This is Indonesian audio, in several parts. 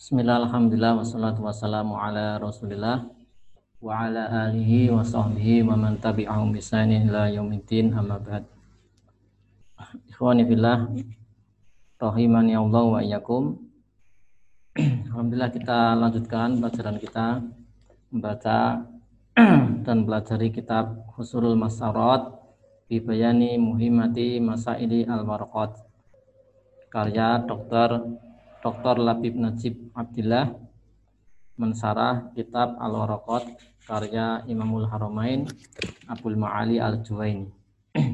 Bismillah, alhamdulillah, wassalatu wassalamu ala rasulillah wa ala alihi wa sahbihi wa man tabi'ahum bisani ila yaumiddin amma ba'd Ikhwani fillah Allah wa iyyakum Alhamdulillah kita lanjutkan pelajaran kita membaca dan pelajari kitab Husulul Masarat Bibayani Muhimmati Masaili Al-Warqat karya Dr. Dr. Labib Najib Abdillah mensarah kitab Al-Waraqat karya Imamul Haramain Abdul Ma'ali Al-Juwaini.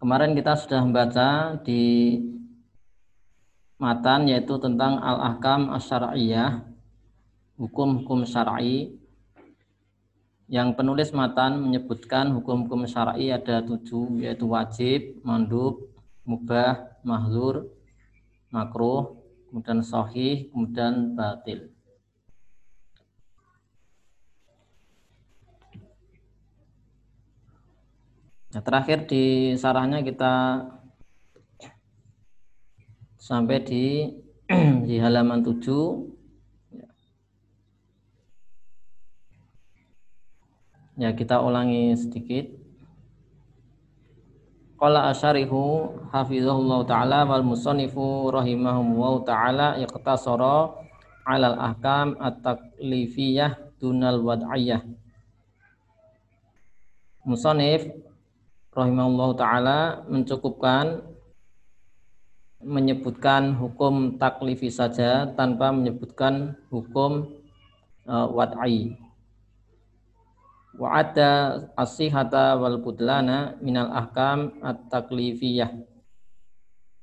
Kemarin kita sudah membaca di matan yaitu tentang Al-Ahkam Asyara'iyah, hukum-hukum syar'i. Yang penulis matan menyebutkan hukum-hukum syar'i ada tujuh yaitu wajib, mandub, mubah, mahzur, makruh, kemudian sahih, kemudian batil. Nah, terakhir di sarahnya kita sampai di di halaman 7 ya kita ulangi sedikit Qala asyarihu hafizahullah ta'ala wal musannifu rahimahumullah ta'ala iqtasara alal ahkam at-taklifiyah dunal wad'iyah. Musannif rahimahullah ta'ala mencukupkan menyebutkan hukum taklifi saja tanpa menyebutkan hukum uh, wad'i wa ada asihata wal budlana minal ahkam at-taklifiyah.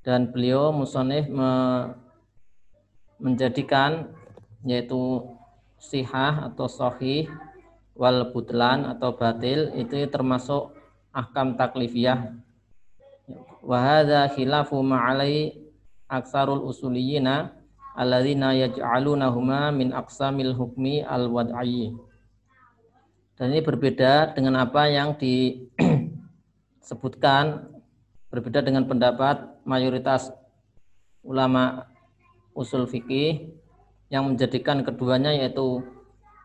Dan beliau musonif me, menjadikan yaitu sihah atau sahih wal budlan atau batil itu termasuk ahkam taklifiyah. Wa hadza khilafu ma'alai aksarul usuliyina alladzina yaj'alunahuma min aqsamil hukmi al-wad'i dan ini berbeda dengan apa yang disebutkan, berbeda dengan pendapat mayoritas ulama usul fikih yang menjadikan keduanya yaitu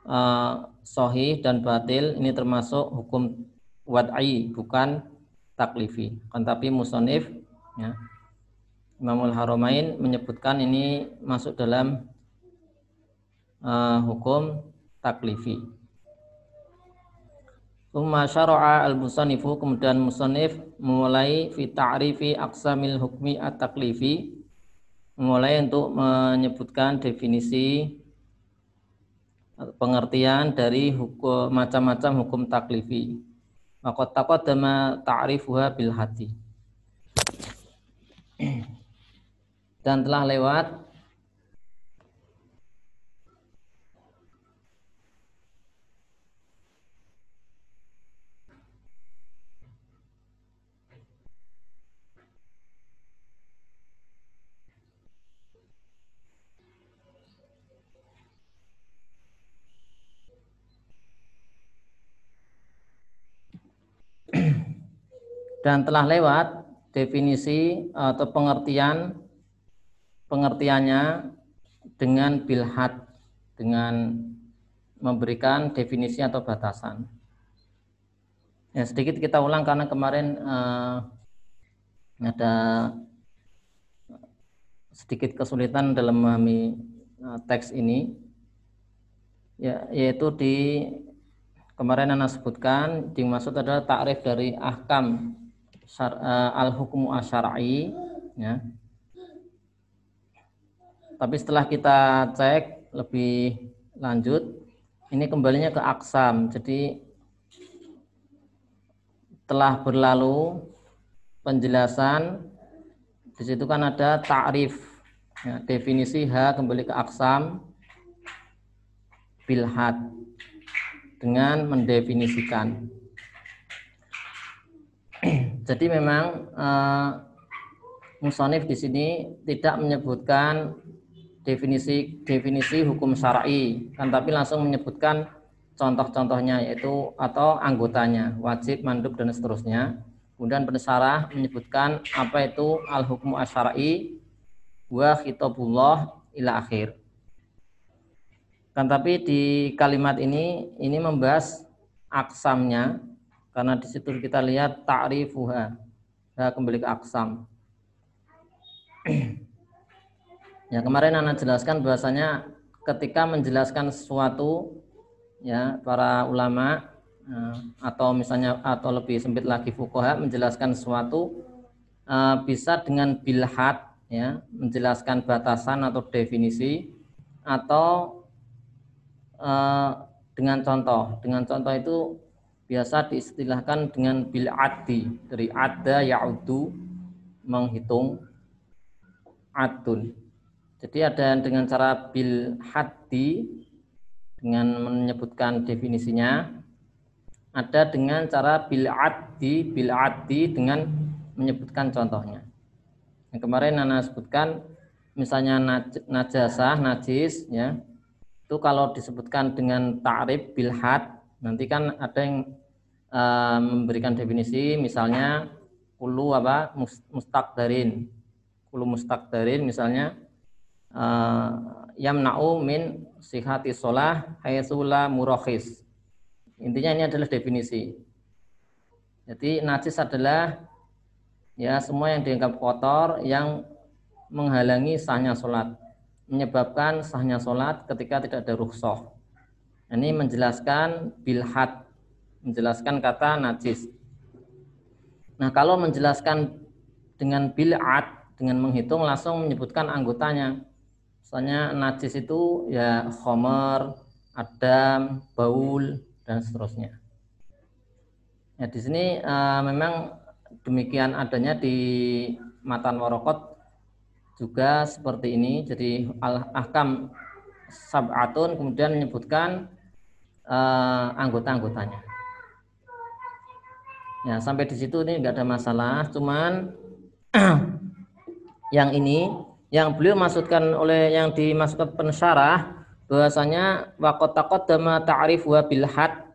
uh, sohih dan batil ini termasuk hukum wad'i bukan taklifi. Kan tapi musonif ya, Imamul Haramain menyebutkan ini masuk dalam uh, hukum taklifi. Umma syara'a al-musannifu kemudian musannif memulai fi ta'rifi aqsamil hukmi at-taklifi memulai untuk menyebutkan definisi pengertian dari hukum macam-macam hukum taklifi. Maka taqaddama ta'rifuha bil hati. Dan telah lewat dan telah lewat definisi atau pengertian pengertiannya dengan bilhat dengan memberikan definisi atau batasan. Ya, sedikit kita ulang karena kemarin uh, ada sedikit kesulitan dalam memahami uh, teks ini, ya, yaitu di kemarin Anda sebutkan dimaksud adalah takrif dari ahkam uh, al-hukmu asyari ya. Tapi setelah kita cek lebih lanjut, ini kembalinya ke aksam. Jadi telah berlalu penjelasan di situ kan ada ta'rif ya, definisi H kembali ke aksam bilhad dengan mendefinisikan jadi memang uh, musonif di sini tidak menyebutkan definisi definisi hukum syar'i, kan tapi langsung menyebutkan contoh-contohnya yaitu atau anggotanya, wajib, mandub dan seterusnya. Kemudian pensarah menyebutkan apa itu al hukmu asyari wa khitabullah ila akhir. Kan tapi di kalimat ini ini membahas aksamnya karena di situ kita lihat ta'rifuha. Ya, kembali ke aksam. ya kemarin Anda jelaskan bahasanya ketika menjelaskan sesuatu ya para ulama eh, atau misalnya atau lebih sempit lagi fukoha menjelaskan sesuatu uh, bisa dengan bilhat ya menjelaskan batasan atau definisi atau uh, dengan contoh dengan contoh itu biasa diistilahkan dengan bil addi dari ada ya'udu menghitung adun jadi ada dengan cara bil haddi dengan menyebutkan definisinya ada dengan cara bil addi bil addi dengan menyebutkan contohnya yang kemarin Nana sebutkan misalnya najasah, najis ya. Itu kalau disebutkan dengan ta'rif bil had, nanti kan ada yang uh, memberikan definisi misalnya kulu apa mustaqdarin. Kulu mustaqdarin misalnya uh, yamna'u min sihati sholah haitsula murakhis. Intinya ini adalah definisi. Jadi najis adalah ya semua yang dianggap kotor yang menghalangi sahnya sholat menyebabkan sahnya sholat ketika tidak ada rukhsah ini menjelaskan bilhat menjelaskan kata najis nah kalau menjelaskan dengan bil'at dengan menghitung langsung menyebutkan anggotanya misalnya najis itu ya khomer adam baul dan seterusnya ya di sini uh, memang demikian adanya di matan warokot juga seperti ini. Jadi al-ahkam sab'atun kemudian menyebutkan uh, anggota-anggotanya. Ya, sampai di situ ini enggak ada masalah, cuman yang ini yang beliau masukkan oleh yang dimasukkan pensyarah bahwasanya waqat taqaddama ta'rif wa bil had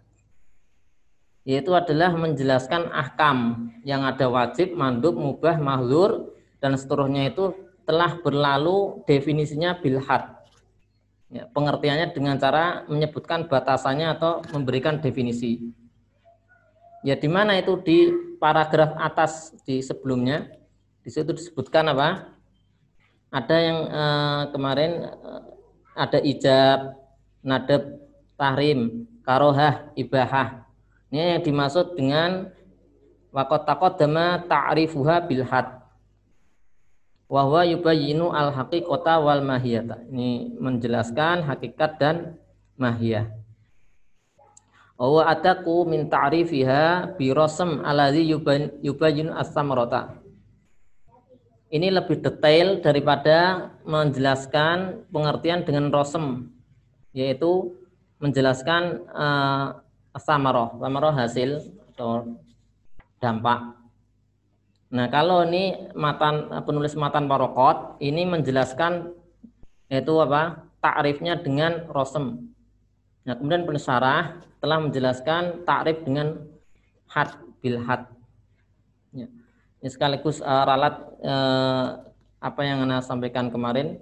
yaitu adalah menjelaskan ahkam yang ada wajib, mandub, mubah, mahzur dan seterusnya itu telah berlalu definisinya bilhad. Ya, pengertiannya dengan cara menyebutkan batasannya atau memberikan definisi. Ya di mana itu di paragraf atas di sebelumnya di situ disebutkan apa? Ada yang eh, kemarin eh, ada ijab, nadab, tahrim, karohah, ibahah. Ini yang dimaksud dengan waqat taqaddama ta'rifuha bil had. Wa huwa yubayyinu al haqiqata wal mahiyata. Ini menjelaskan hakikat dan mahiyah. Wa ataku min ta'rifiha bi rasm alladhi yubayyinu as-samarata. Ini lebih detail daripada menjelaskan pengertian dengan rosem, yaitu menjelaskan uh, samaroh, samaroh hasil atau dampak. Nah kalau ini matan penulis matan parokot ini menjelaskan yaitu apa takrifnya dengan rosem. Nah kemudian pensarah telah menjelaskan takrif dengan had bil had. Ya. Ini sekaligus uh, ralat uh, apa yang anda sampaikan kemarin.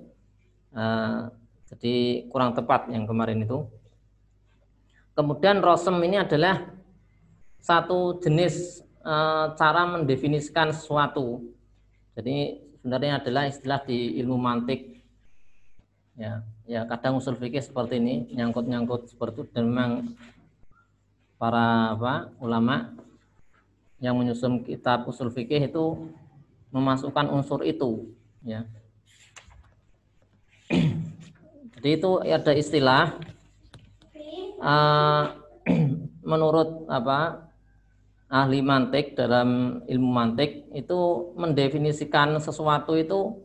Uh, jadi kurang tepat yang kemarin itu. Kemudian rosem ini adalah satu jenis e, cara mendefinisikan sesuatu. Jadi sebenarnya adalah istilah di ilmu mantik. Ya, ya kadang usul fikih seperti ini, nyangkut-nyangkut seperti itu dan memang para apa, ulama yang menyusun kitab usul fikih itu memasukkan unsur itu, ya. Jadi itu ada istilah uh, menurut apa ahli mantik dalam ilmu mantik itu mendefinisikan sesuatu itu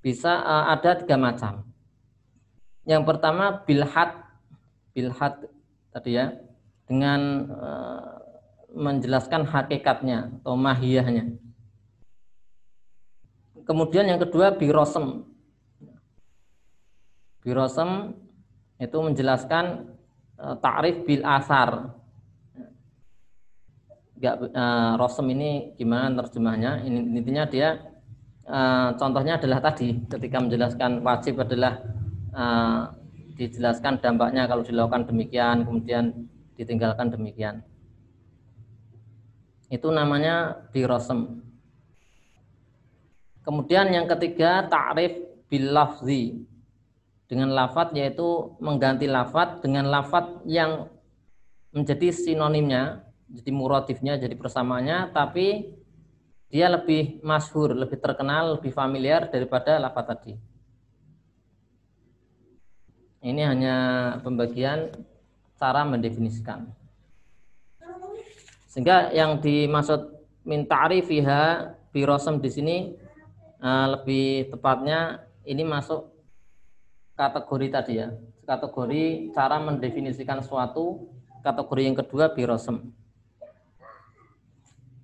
bisa uh, ada tiga macam. Yang pertama bilhat, bilhat tadi ya dengan uh, menjelaskan hakikatnya atau mahiyahnya. Kemudian yang kedua birosem. Birosem itu menjelaskan Eh, ta'rif bil asar. Enggak uh, rosem ini gimana terjemahnya? Ini intinya dia uh, contohnya adalah tadi ketika menjelaskan wajib adalah uh, dijelaskan dampaknya kalau dilakukan demikian kemudian ditinggalkan demikian. Itu namanya birosem. Kemudian yang ketiga ta'rif bil lafzi. Dengan lafat yaitu mengganti lafat dengan lafat yang menjadi sinonimnya jadi muradifnya jadi persamaannya tapi dia lebih masyhur, lebih terkenal, lebih familiar daripada lafaz tadi. Ini hanya pembagian cara mendefinisikan. Sehingga yang dimaksud min ta'rifiha birosem di sini uh, lebih tepatnya ini masuk kategori tadi ya. Kategori cara mendefinisikan suatu, kategori yang kedua birosem.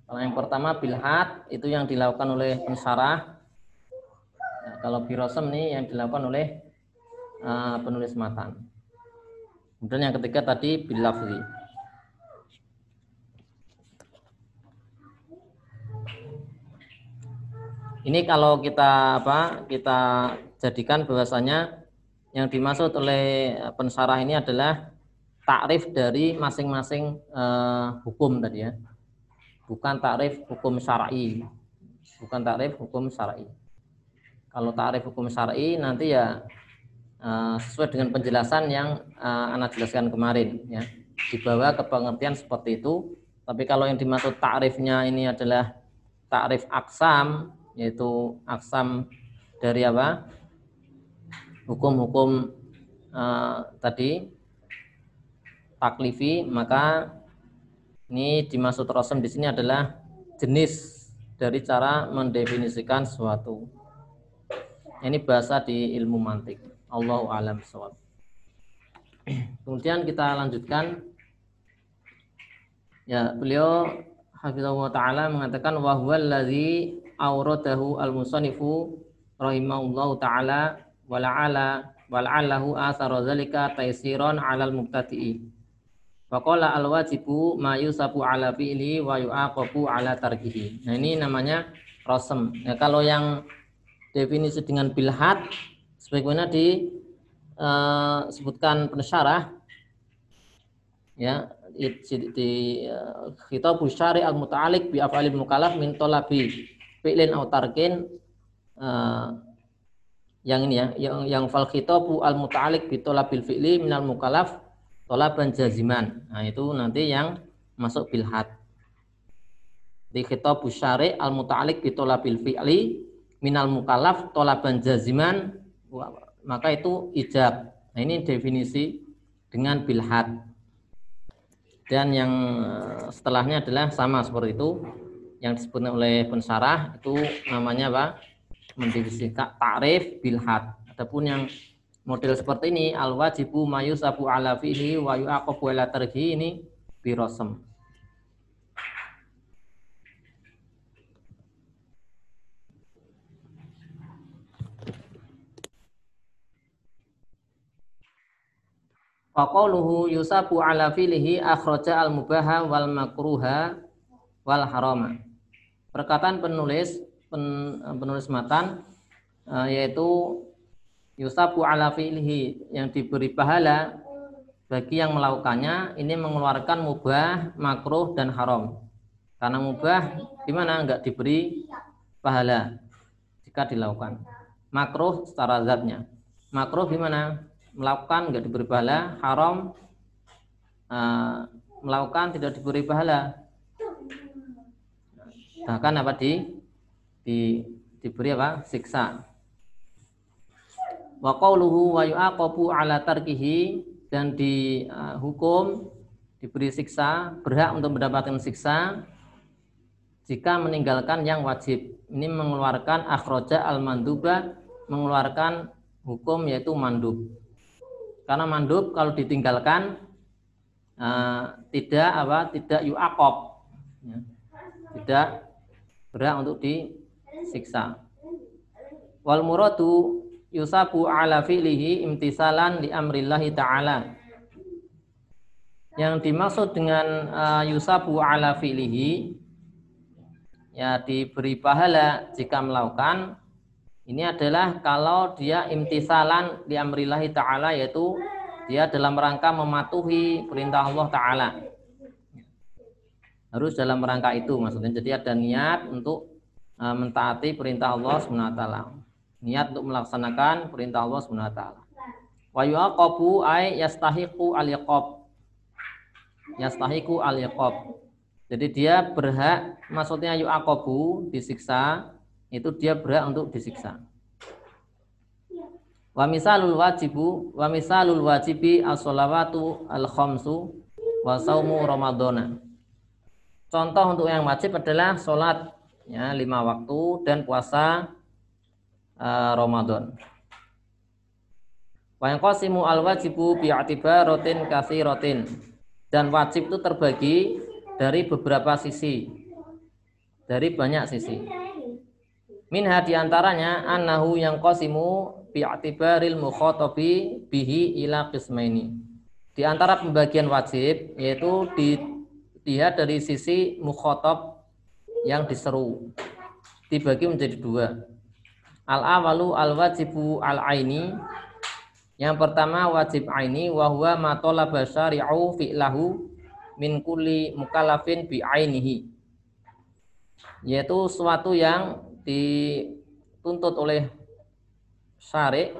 Kalau yang pertama bilhat itu yang dilakukan oleh pensarah. Nah, kalau birosem nih yang dilakukan oleh uh, penulis matan. Kemudian yang ketiga tadi bilafzi. Ini kalau kita apa? Kita jadikan bahwasanya yang dimaksud oleh pensarah ini adalah takrif dari masing-masing uh, hukum tadi ya bukan takrif hukum syar'i. Bukan takrif hukum syar'i. Kalau takrif hukum syar'i nanti ya uh, sesuai dengan penjelasan yang uh, Anda jelaskan kemarin ya. Dibawa ke pengertian seperti itu. Tapi kalau yang dimaksud takrifnya ini adalah takrif aksam yaitu aksam dari apa? Hukum-hukum uh, tadi taklifi maka ini dimaksud rosem di sini adalah jenis dari cara mendefinisikan sesuatu. Ini bahasa di ilmu mantik. Allahu alam sawab. Kemudian kita lanjutkan. Ya, beliau hafizahullah taala mengatakan wa huwal ladzi auradahu al-musannifu rahimahullahu taala wala'ala wala'allahu asara zalika taisiran 'alal mubtadi'i Faqala al-wajibu ma yusabu ala fi'li wa yu'aqabu ala tarkihi. Nah, ini namanya rosem. Nah, kalau yang definisi dengan bilhat sebagaimana disebutkan uh, pensyarah ya di, di uh, khitabu syari al muta'alik bi af'alil mukallaf min talabi fi'lin aw tarkin uh, yang ini ya yang yang fal khitabu al muta'alik bi talabil fi'li minal mukallaf tolaban jaziman. Nah, itu nanti yang masuk bilhat. Di khitab syari al muta'alik bi tolabil fi'li minal mukallaf tolaban jaziman maka itu ijab. Nah, ini definisi dengan bilhat. Dan yang eh, setelahnya adalah sama seperti itu yang disebut oleh pensarah itu namanya apa? Mendefinisikan ta'rif bilhat. Adapun yang model seperti ini al wajibu mayusabu ala fihi wa yu'aqabu ala tarhi ini birosem. Faqauluhu yusabu ala filihi akhraja al mubaha wal makruha wal harama. Perkataan penulis pen, penulis matan eh, yaitu yusabu ala fi'lihi yang diberi pahala bagi yang melakukannya ini mengeluarkan mubah, makruh dan haram. Karena mubah gimana enggak diberi pahala jika dilakukan. Makruh secara zatnya. Makruh gimana? Melakukan enggak diberi pahala, haram uh, melakukan tidak diberi pahala. Bahkan apa di, di diberi apa? siksa wa qawluhu wa yu'aqabu ala tarkihi dan dihukum uh, diberi siksa berhak untuk mendapatkan siksa jika meninggalkan yang wajib ini mengeluarkan akhroja al manduba mengeluarkan hukum yaitu mandub karena mandub kalau ditinggalkan uh, tidak apa tidak yu'aqab ya, tidak berhak untuk disiksa. Wal muradu yusabu ala fi'lihi imtisalan li amrillahi ta'ala. Yang dimaksud dengan uh, yusabu ala fi'lihi ya diberi pahala jika melakukan ini adalah kalau dia imtisalan di amrillahi ta'ala yaitu dia dalam rangka mematuhi perintah Allah ta'ala. Harus dalam rangka itu maksudnya. Jadi ada niat untuk uh, mentaati perintah Allah SWT niat untuk melaksanakan perintah Allah SWT wa yuaqabu ay yastahiqu al yastahiqu al jadi dia berhak, maksudnya yu'akobu, disiksa, itu dia berhak untuk disiksa. Wa misalul wajibu, wa misalul wajibi as-sholawatu al-khamsu wa saumu ramadhana. Contoh untuk yang wajib adalah sholat ya, lima waktu dan puasa uh, Ramadan. Wa yang qasimu al-wajibu bi'atibaratin rotin Dan wajib itu terbagi dari beberapa sisi. Dari banyak sisi. Minha di antaranya annahu yang qasimu bi'atibaril mukhatabi bihi ila qismaini. Di antara pembagian wajib yaitu dilihat dari sisi mukhatab yang diseru. Dibagi menjadi dua. Al-awalu al-wajibu al-aini. Yang pertama wajib aini wa huwa ma talaba syari'u fi'lahu min kulli mukallafin bi ainihi yaitu suatu yang dituntut oleh syari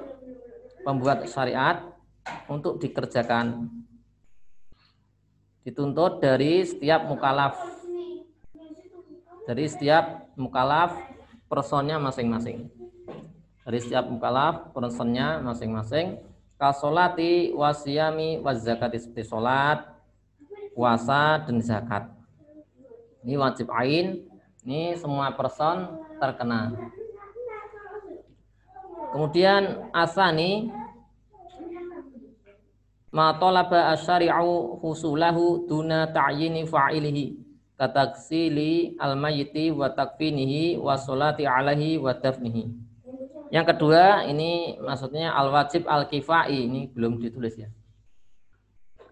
pembuat syariat untuk dikerjakan. Dituntut dari setiap mukalaf. Dari setiap mukalaf personnya masing-masing. Dari setiap mukalaf personnya masing-masing. Kasolati wasiyami wazakati seperti sholat puasa dan zakat. Ini wajib ain, ini semua person terkena. Kemudian asani ma talaba asyari'u husulahu duna ta'yini fa'ilihi kataksili al-mayyiti wa takfinihi wa salati alaihi wa dafnihi. Yang kedua ini maksudnya al-wajib al-kifai ini belum ditulis ya.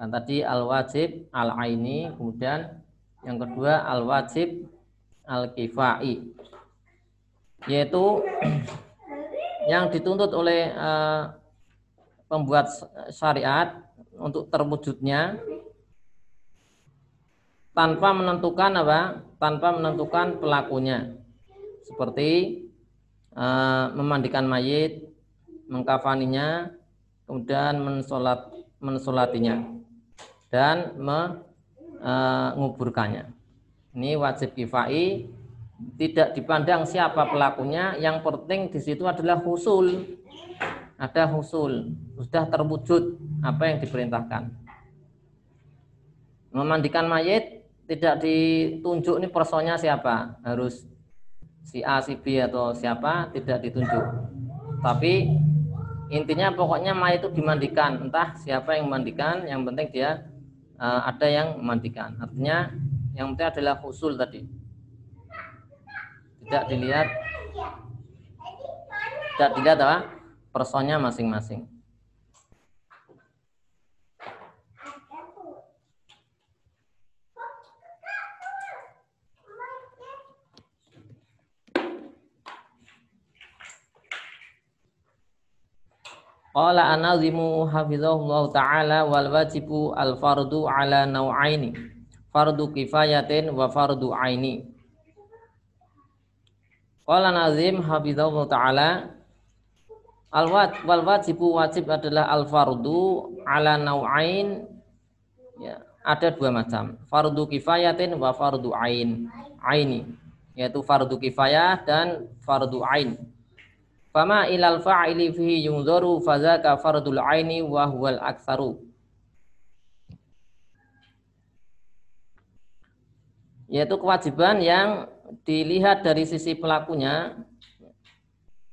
Kan tadi al-wajib al-aini, kemudian yang kedua al-wajib al-kifai. Yaitu yang dituntut oleh uh, pembuat syariat untuk terwujudnya tanpa menentukan apa? Tanpa menentukan pelakunya. Seperti uh, memandikan mayit, mengkafaninya, kemudian mensolat mensolatinya dan menguburkannya. E, Ini wajib kifai tidak dipandang siapa pelakunya, yang penting di situ adalah husul. Ada husul, sudah terwujud apa yang diperintahkan. Memandikan mayit tidak ditunjuk ini personnya siapa, harus si A, si B atau siapa tidak ditunjuk. Tapi intinya pokoknya mayit itu dimandikan, entah siapa yang memandikan, yang penting dia uh, ada yang memandikan. Artinya yang penting adalah usul tadi. Tidak dilihat tidak dilihat apa? Personnya masing-masing. Qala anazimu hafizahullah ta'ala wal wajibu al fardu ala nau'aini. Fardu kifayatin wa fardu aini. Qala nazim hafizahullah ta'ala al wal wajib adalah al fardu ala nau'ain ya, ada dua macam. Fardu kifayatin wa fardu ain aini yaitu fardu kifayah dan fardu ain. Fama ilal fa'ili fihi yunzaru fazaka fardul aini wa huwal aktsaru. Yaitu kewajiban yang dilihat dari sisi pelakunya,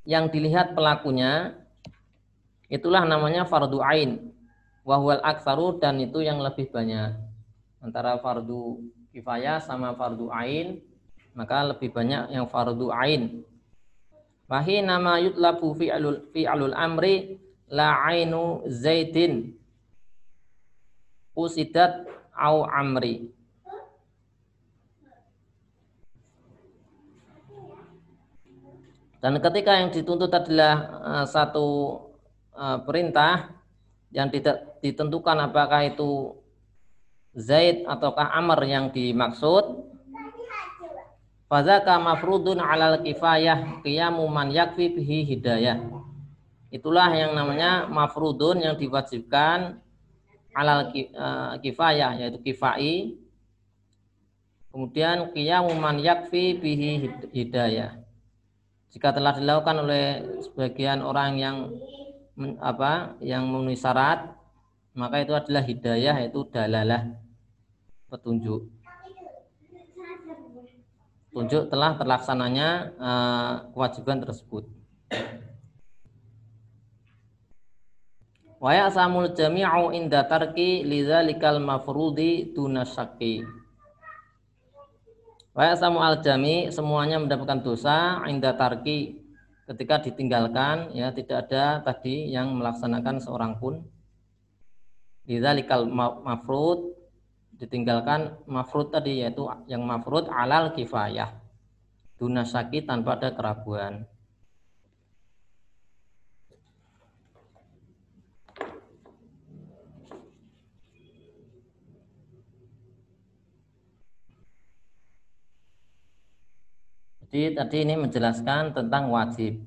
yang dilihat pelakunya, itulah namanya fardu ain. Wahwal aksaru dan itu yang lebih banyak. Antara fardu kifayah sama fardu ain, maka lebih banyak yang fardu ain. Wahi nama yutlabu fi'alul fi'alul amri la ainu zaidin usidat au amri. Dan ketika yang dituntut adalah uh, satu uh, perintah yang tidak ditentukan apakah itu Zaid ataukah Amr yang dimaksud, Fadzaka mafrudun alal kifayah qiyamu man yakfi bihi hidayah. Itulah yang namanya mafrudun yang diwajibkan alal eh, kifayah yaitu kifai. Kemudian qiyamu man yakfi bihi hidayah. Jika telah dilakukan oleh sebagian orang yang apa yang memenuhi syarat, maka itu adalah hidayah yaitu dalalah petunjuk tunjuk telah terlaksananya uh, kewajiban tersebut. Wa ya'samul jami'u inda tarki lidzalikal mafrudi duna syakki. Wa ya'samu al jami' semuanya mendapatkan dosa inda tarki ketika ditinggalkan ya tidak ada tadi yang melaksanakan seorang pun. Lidzalikal mafrud ditinggalkan mafrud tadi yaitu yang mafrud alal kifayah. Duna tanpa ada keraguan Jadi tadi ini menjelaskan tentang wajib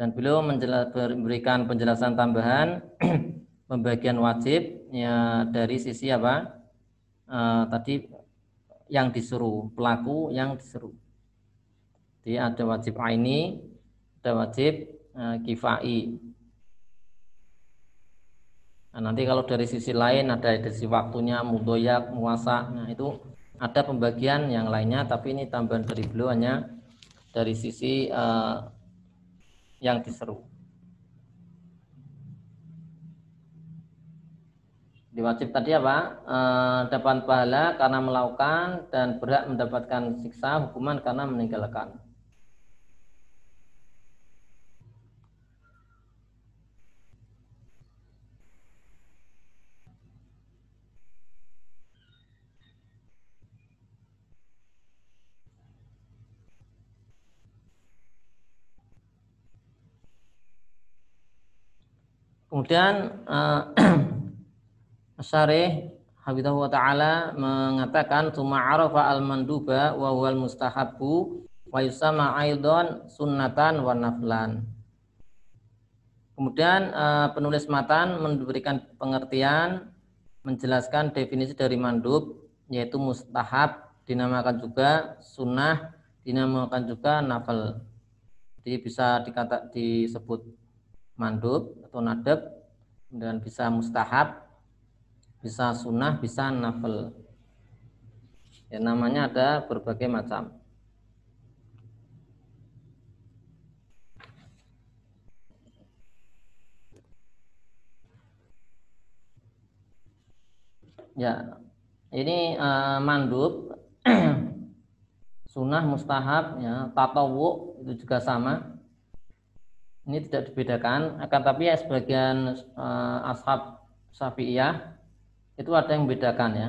dan beliau memberikan penjelasan tambahan pembagian wajib ya dari sisi apa uh, tadi yang disuruh, pelaku yang disuruh. Jadi ada wajib aini, ada wajib uh, kifai. Nah, nanti kalau dari sisi lain ada dari sisi waktunya, mudoyak, muasa, nah itu ada pembagian yang lainnya, tapi ini tambahan dari beliau hanya dari sisi uh, yang diseru. Diwajib tadi apa? E, dapat pahala karena melakukan dan berat mendapatkan siksa hukuman karena meninggalkan. Kemudian uh, Syarih Habidahu wa ta'ala mengatakan Tuma arafa al-manduba wa huwal mustahabbu wa yusama aidon sunnatan wa naflan. Kemudian uh, penulis matan memberikan pengertian menjelaskan definisi dari mandub yaitu mustahab dinamakan juga sunnah dinamakan juga nafal. Jadi bisa dikata disebut mandub atau nadab dan bisa mustahab bisa sunnah, bisa nafel. Ya, namanya ada berbagai macam. Ya, ini uh, mandub, sunnah, mustahab, ya, tatawu itu juga sama. Ini tidak dibedakan, akan tapi ya sebagian uh, ashab syafi'iyah itu ada yang membedakan ya.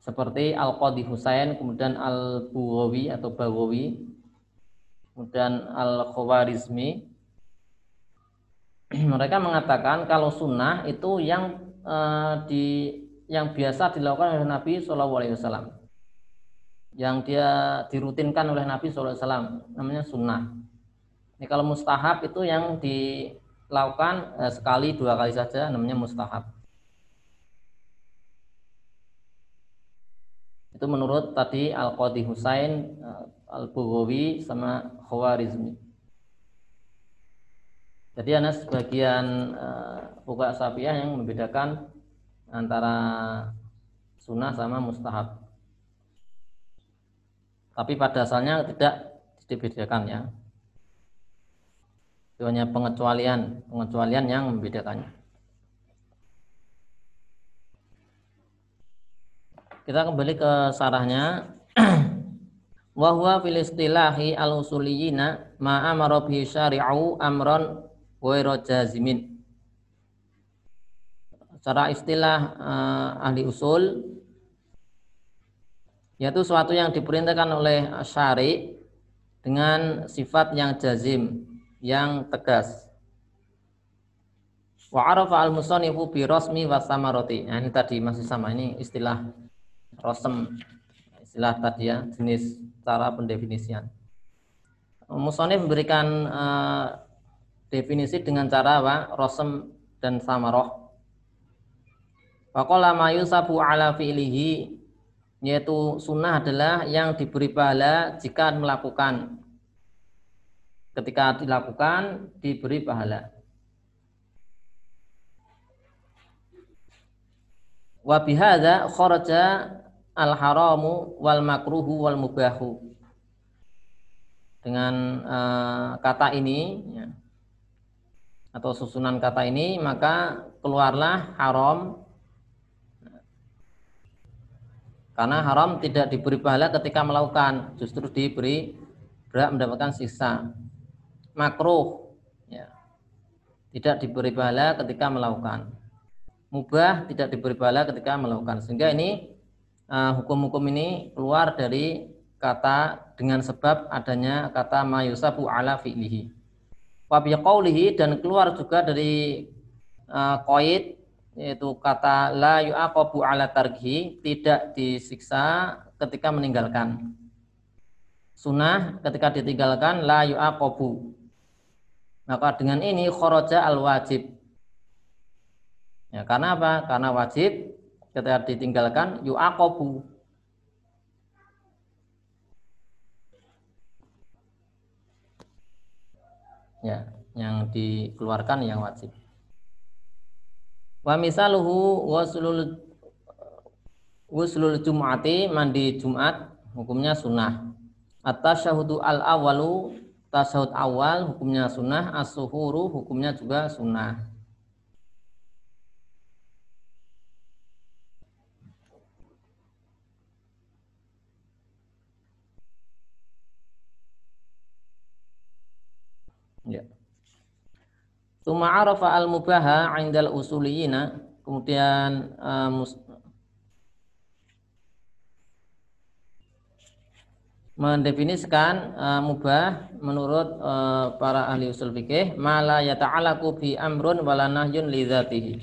Seperti Al-Qadi Husain, kemudian Al-Buwawi atau Bawawi, kemudian Al-Khawarizmi. Mereka mengatakan kalau sunnah itu yang uh, di yang biasa dilakukan oleh Nabi Shallallahu Alaihi Wasallam, yang dia dirutinkan oleh Nabi Shallallahu Alaihi Wasallam, namanya sunnah. Ini kalau mustahab itu yang di lakukan eh, sekali dua kali saja namanya mustahab. Itu menurut tadi Al-Qadi Husain, eh, Al-Bugawi sama Khawarizmi. Jadi ada sebagian buka sapiah yang membedakan antara sunnah sama mustahab. Tapi pada asalnya tidak dibedakan ya. Itu hanya pengecualian, pengecualian yang membedakannya. Kita kembali ke sarahnya. Wahwa fil istilahi al-usuliyina ma amara bihi syari'u amran wa jazimin. Secara istilah uh, ahli usul yaitu suatu yang diperintahkan oleh syari dengan sifat yang jazim, yang tegas. Wa arafa al musanifu bi rasmi wa samarati. Nah, ini tadi masih sama ini istilah rosem istilah tadi ya jenis cara pendefinisian. Musonif memberikan uh, definisi dengan cara apa? Rosem dan samaroh. Faqala ma yusabu ala fi'lihi yaitu sunnah adalah yang diberi pahala jika melakukan. Ketika dilakukan diberi pahala. Wa bihadza kharaja al-haramu wal makruhu wal mubahu. Dengan uh, kata ini ya, atau susunan kata ini maka keluarlah haram karena haram tidak diberi pahala ketika melakukan, justru diberi berat mendapatkan sisa. Makruh ya. Tidak diberi pahala ketika melakukan. Mubah tidak diberi pahala ketika melakukan. Sehingga ini uh, hukum-hukum uh, ini keluar dari kata dengan sebab adanya kata mayusabu ala fi'lihi. Wa biqaulihi dan keluar juga dari uh, koid yaitu kata la yu'aqabu ala targhi tidak disiksa ketika meninggalkan. Sunnah ketika ditinggalkan la yu'aqabu. Maka dengan ini kharaja al wajib. Ya, karena apa? Karena wajib ketika ditinggalkan yu'aqabu. Ya, yang dikeluarkan yang wajib. Wa misaluhu waslul waslul jum'ati mandi Jumat hukumnya sunnah. At-tasyahudu al-awalu tasyahud awal hukumnya sunnah, as-suhuru hukumnya juga sunnah. Ya. Arafa al-mubaha indal usuliyina. Kemudian uh, mendefinisikan uh, mubah menurut uh, para ahli usul fikih mala yata'alaku bi amrun wala nahyun li dzatihi.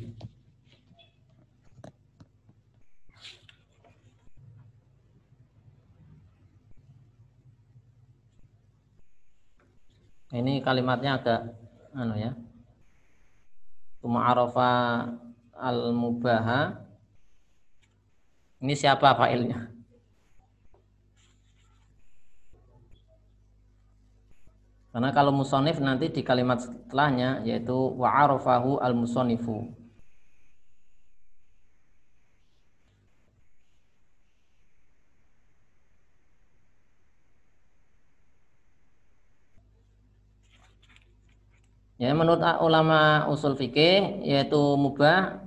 Ini kalimatnya agak anu ya Tuma'arafa al-mubaha. Ini siapa fa'ilnya? Karena kalau musonif nanti di kalimat setelahnya yaitu wa'arafahu al-musonifu. Ya, menurut ulama usul fikih yaitu mubah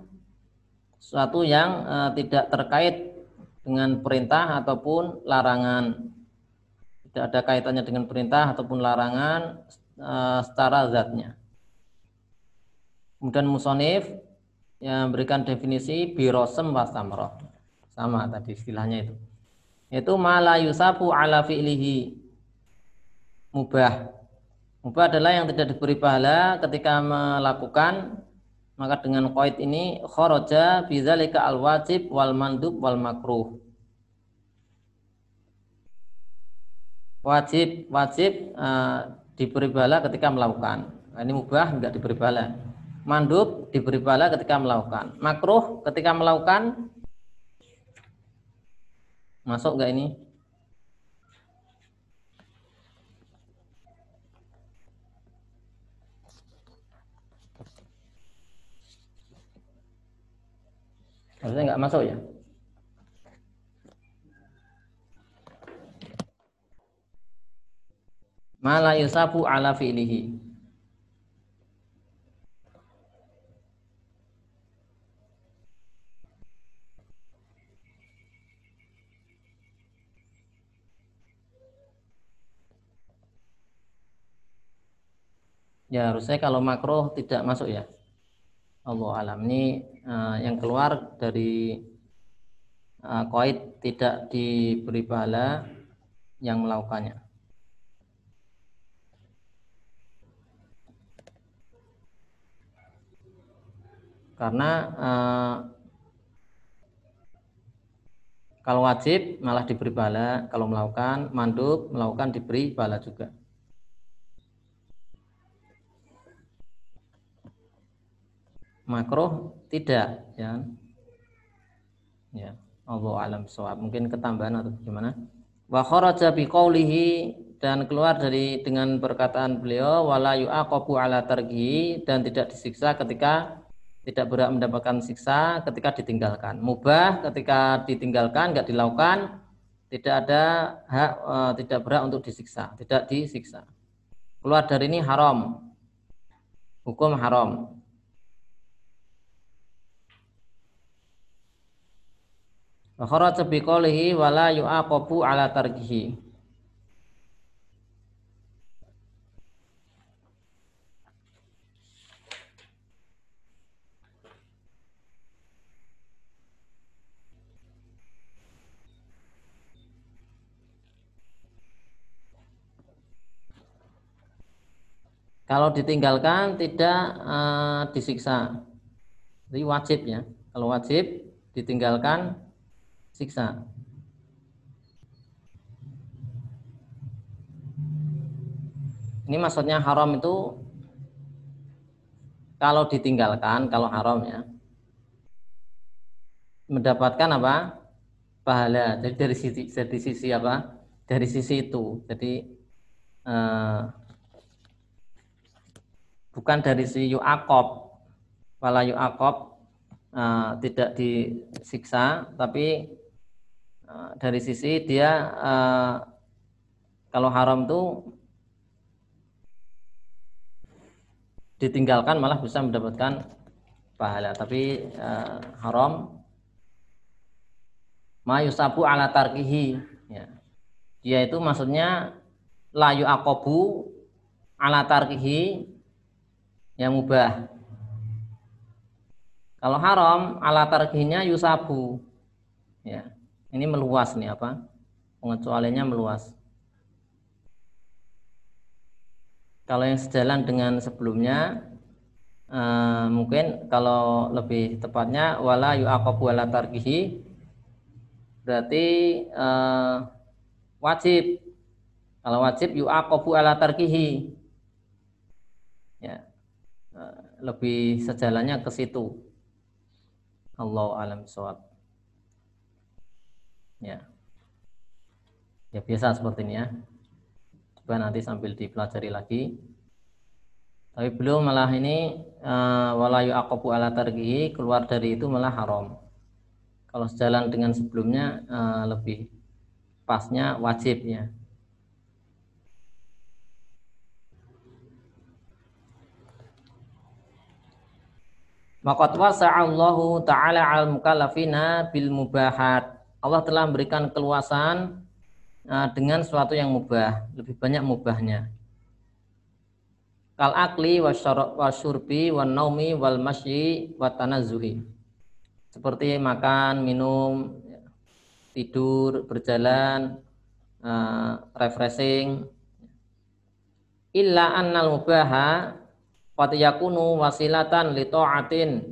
suatu yang uh, tidak terkait dengan perintah ataupun larangan. Tidak ada kaitannya dengan perintah ataupun larangan uh, secara zatnya. Kemudian musonif yang memberikan definisi birosem wasamroh. Sama tadi istilahnya itu. Yaitu mala yusafu ala fi'lihi mubah Mubah adalah yang tidak diberi pahala ketika melakukan maka dengan koid ini khoroja bidzalika al wajib wal mandub wal makruh. Wajib wajib uh, diberi pahala ketika melakukan. Nah, ini mubah enggak diberi pahala. Mandub diberi pahala ketika melakukan. Makruh ketika melakukan masuk enggak ini? Maksudnya nggak masuk ya? Mala yusafu ala fi'lihi. Ya harusnya kalau makro tidak masuk ya. Allah alam ini uh, yang keluar dari uh, koid tidak diberi pahala yang melakukannya. Karena uh, kalau wajib malah diberi bala, kalau melakukan mandub melakukan diberi bala juga. Makruh tidak ya. Ya, Allah alam soal. Mungkin ketambahan atau gimana? Wa kharaja biqaulihi dan keluar dari dengan perkataan beliau wala yu'aqabu ala targi dan tidak disiksa ketika tidak berhak mendapatkan siksa ketika ditinggalkan. Mubah ketika ditinggalkan nggak dilakukan tidak ada hak e, tidak berhak untuk disiksa, tidak disiksa. Keluar dari ini haram. Hukum haram. Wa kharaja biqaulihi wala ala. Kalau ditinggalkan tidak uh, disiksa. Jadi wajib ya. Kalau wajib ditinggalkan siksa. Ini maksudnya haram itu kalau ditinggalkan, kalau haram ya. Mendapatkan apa? Pahala. Jadi dari sisi dari sisi apa? Dari sisi itu. Jadi eh, bukan dari si yu'akob wala yu'akob uh, tidak disiksa tapi uh, dari sisi dia uh, kalau haram itu ditinggalkan malah bisa mendapatkan pahala. Tapi uh, haram ma yusabu ala tarkihi. Ya. dia itu maksudnya layu akobu ala tarkihi yang mubah. Kalau haram, ala tarkinya yusabu. Ya. Ini meluas nih apa? Pengecualiannya meluas. Kalau yang sejalan dengan sebelumnya, eh, mungkin kalau lebih tepatnya wala yu'aqabu ala tarkihi berarti eh, wajib. Kalau wajib yu'aqabu ala tarkihi. Ya lebih sejalannya ke situ. Allah alam soal. Ya. Ya biasa seperti ini ya. Coba nanti sambil dipelajari lagi. Tapi belum malah ini uh, walayu akobu ala targihi keluar dari itu malah haram. Kalau sejalan dengan sebelumnya uh, lebih pasnya wajib ya. Maqat wasa'allahu ta'ala al mukallafina bil mubahat. Allah telah memberikan keluasan uh, dengan sesuatu yang mubah, lebih banyak mubahnya. Kal akli wa syurbi wa naumi wal masyi wa tanazzuhi. Seperti makan, minum, tidur, berjalan, uh, refreshing. Illa annal mubaha Qad yakunu wasilatan li ta'atin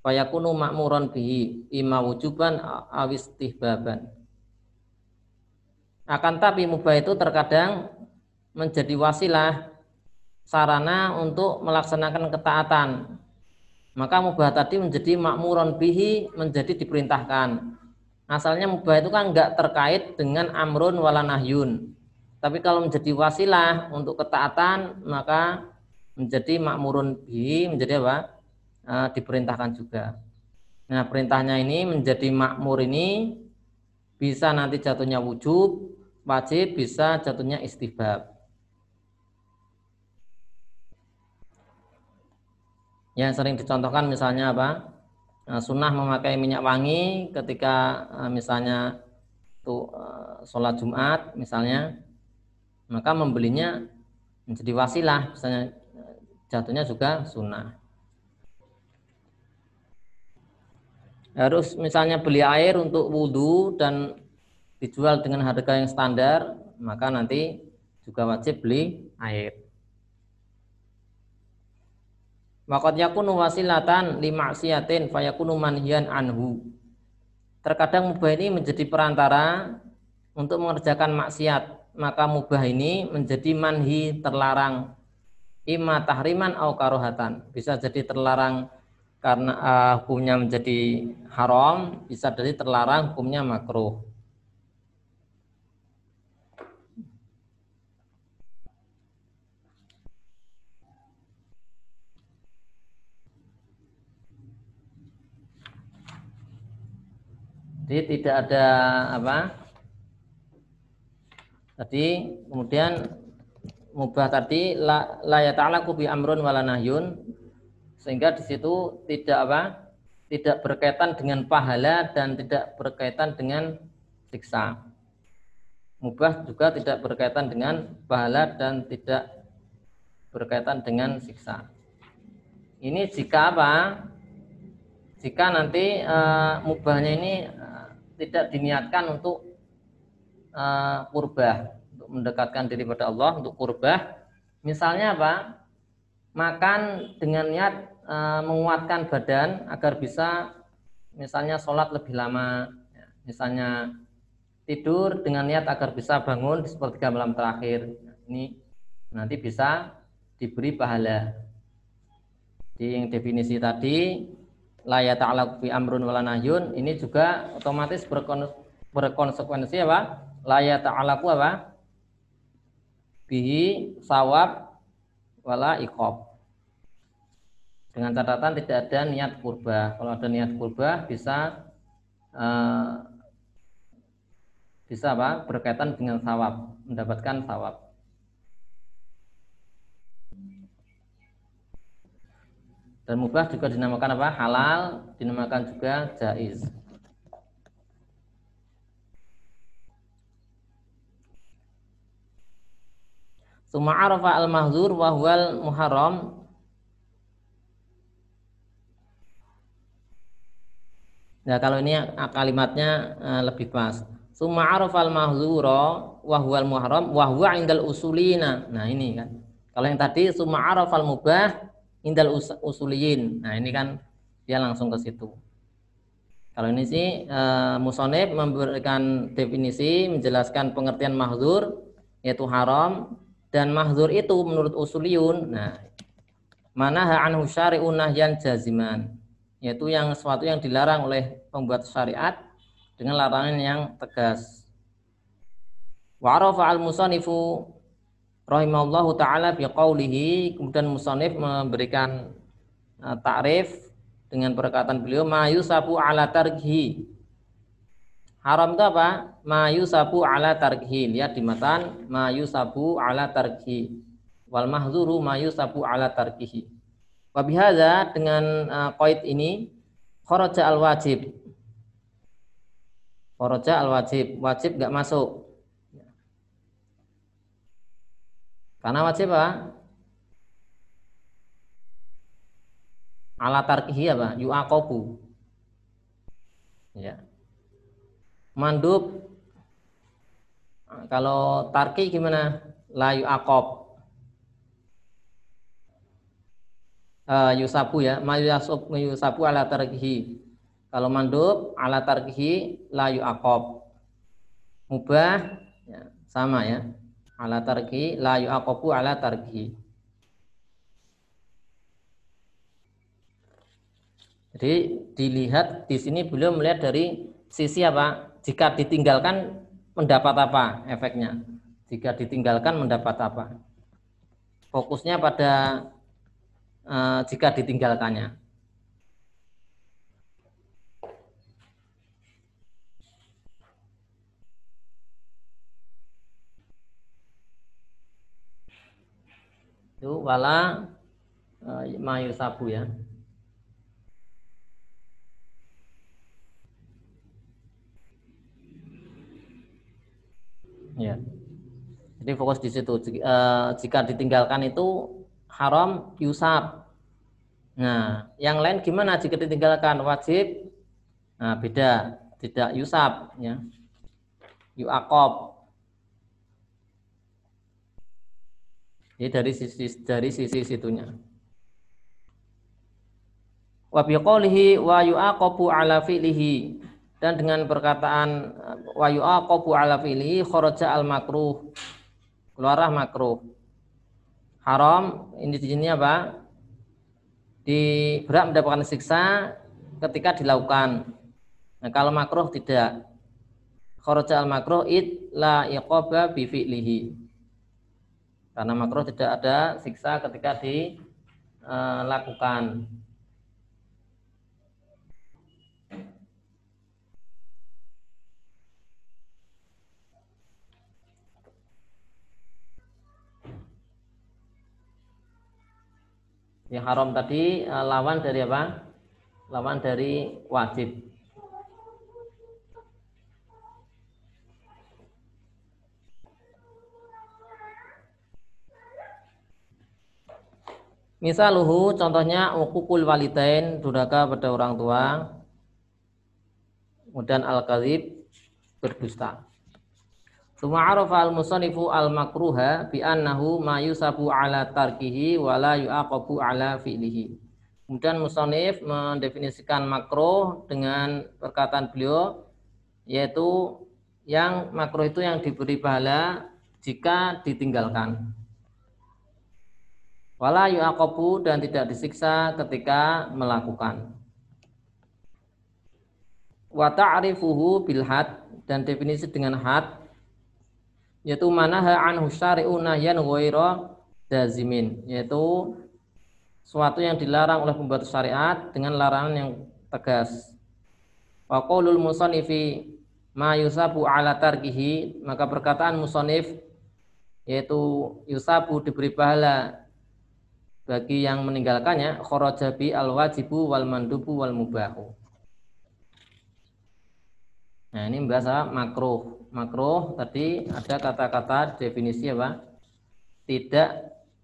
fayakunu ma'muran bihi imma wujuban awis tihbaban. Akan tapi mubah itu terkadang menjadi wasilah sarana untuk melaksanakan ketaatan. Maka mubah tadi menjadi makmuron bihi menjadi diperintahkan. Asalnya mubah itu kan enggak terkait dengan amrun wala nahyun. Tapi kalau menjadi wasilah untuk ketaatan maka menjadi makmurun bi menjadi apa? E, diperintahkan juga. Nah, perintahnya ini menjadi makmur ini bisa nanti jatuhnya wujub, wajib, bisa jatuhnya istibab. Yang sering dicontohkan misalnya apa? Nah, sunnah memakai minyak wangi ketika e, misalnya tuh sholat Jumat misalnya, maka membelinya menjadi wasilah misalnya jatuhnya juga sunnah. Harus misalnya beli air untuk wudhu dan dijual dengan harga yang standar, maka nanti juga wajib beli air. Waqad yakunu wasilatan li ma'siyatin fayakunu manhiyan anhu. Terkadang mubah ini menjadi perantara untuk mengerjakan maksiat, maka mubah ini menjadi manhi terlarang. Ima tahriman au karohatan. Bisa jadi terlarang karena uh, hukumnya menjadi haram, bisa jadi terlarang hukumnya makruh. Jadi tidak ada apa? Tadi kemudian mubah tadi la, la ya ta'alaku bi amrun wala nahyun sehingga di situ tidak apa? Tidak berkaitan dengan pahala dan tidak berkaitan dengan siksa. Mubah juga tidak berkaitan dengan pahala dan tidak berkaitan dengan siksa. Ini jika apa? Jika nanti uh, mubahnya ini tidak diniatkan untuk uh, kurbah, untuk mendekatkan diri pada Allah, untuk kurbah. Misalnya apa? Makan dengan niat uh, menguatkan badan agar bisa misalnya sholat lebih lama, ya. misalnya tidur dengan niat agar bisa bangun di sepertiga malam terakhir. Ini nanti bisa diberi pahala. Di yang definisi tadi la yata'allaq fi amrun wala nahyun ini juga otomatis berkon berkonsekuensi apa? La yata'allaqu apa? Bihi sawab wala iqab. Dengan catatan tidak ada niat kurba. Kalau ada niat kurba bisa uh, bisa apa? berkaitan dengan sawab, mendapatkan sawab. Dan mubah juga dinamakan apa? Halal, dinamakan juga jaiz. Suma arafa al-mahzur wa huwal muharram Ya kalau ini kalimatnya uh, lebih pas. Suma arafa al-mahzura wa huwal muharram wa huwa indal usulina. Nah ini kan. Kalau yang tadi suma arafa al-mubah indal usuliyin. Nah ini kan dia langsung ke situ. Kalau ini sih e, musonib memberikan definisi, menjelaskan pengertian mahzur yaitu haram dan mahzur itu menurut usuliyun. Nah, mana anhu syari'un nahyan jaziman yaitu yang sesuatu yang dilarang oleh pembuat syariat dengan larangan yang tegas. Wa arafa al-musanifu rahimallahu taala bi qaulihi kemudian musannif memberikan uh, takrif dengan perkataan beliau ma yusabu ala tarkihi haram itu apa ma yusabu ala tarkihi lihat di matan ma yusabu ala tarkihi wal mahzuru ma yusabu ala tarkihi wa bihadza dengan uh, qaid ini kharaja al wajib kharaja al wajib wajib enggak masuk Karena wajib apa? Ala tarkihi apa? Yu'aqabu. Ya. Mandub kalau tarki gimana? La yu'aqab. Uh, yusabu ya, ma yusab, yusabu ala tarkihi. Kalau mandub ala tarkihi la yu'aqab. Mubah ya, sama ya ala tarki la yu'aqabu ala tarki. Jadi dilihat di sini beliau melihat dari sisi apa? Jika ditinggalkan mendapat apa efeknya? Jika ditinggalkan mendapat apa? Fokusnya pada uh, jika ditinggalkannya. itu wala mayu sabu ya. Ya. Jadi fokus di situ. Jika ditinggalkan itu haram yusab. Nah, yang lain gimana jika ditinggalkan wajib? Nah, beda, tidak yusab ya. Yuakob Jadi dari sisi dari sisi situnya. wa biqaulihi wa yu'aqabu ala fi'lihi dan dengan perkataan wa yu'aqabu ala fi'lihi kharaja al makruh. Keluarlah makruh. Haram ini di sini apa? Di berat mendapatkan siksa ketika dilakukan. Nah kalau makruh tidak. Kharaja al makruh id la iqaba bi fi'lihi. Karena makruh tidak ada siksa ketika dilakukan Yang haram tadi eh, lawan dari apa? Lawan dari wajib. Misaluhu contohnya ukukul walidain duraka pada orang tua kemudian al-kadzib berdusta. Suma arafa al-musannifu al-makruha bi annahu ma yusabu ala tarkihi wa la yu'aqabu ala fi'lihi. Kemudian musannif mendefinisikan makruh dengan perkataan beliau yaitu yang makruh itu yang diberi pahala jika ditinggalkan. Wala yu'aqabu dan tidak disiksa ketika melakukan. Wa ta'rifuhu bil had dan definisi dengan had yaitu manaha anhu syari'u nahyan ghaira dazimin yaitu suatu yang dilarang oleh pembuat syariat dengan larangan yang tegas. Wa qaulul musannifi ma yusabu ala tarkihi maka perkataan musannif yaitu yusabu diberi pahala bagi yang meninggalkannya kharajabi al wajibu wal mandubu wal mubahu. Nah, ini bahasa makruh makruh tadi ada kata-kata definisi apa? Tidak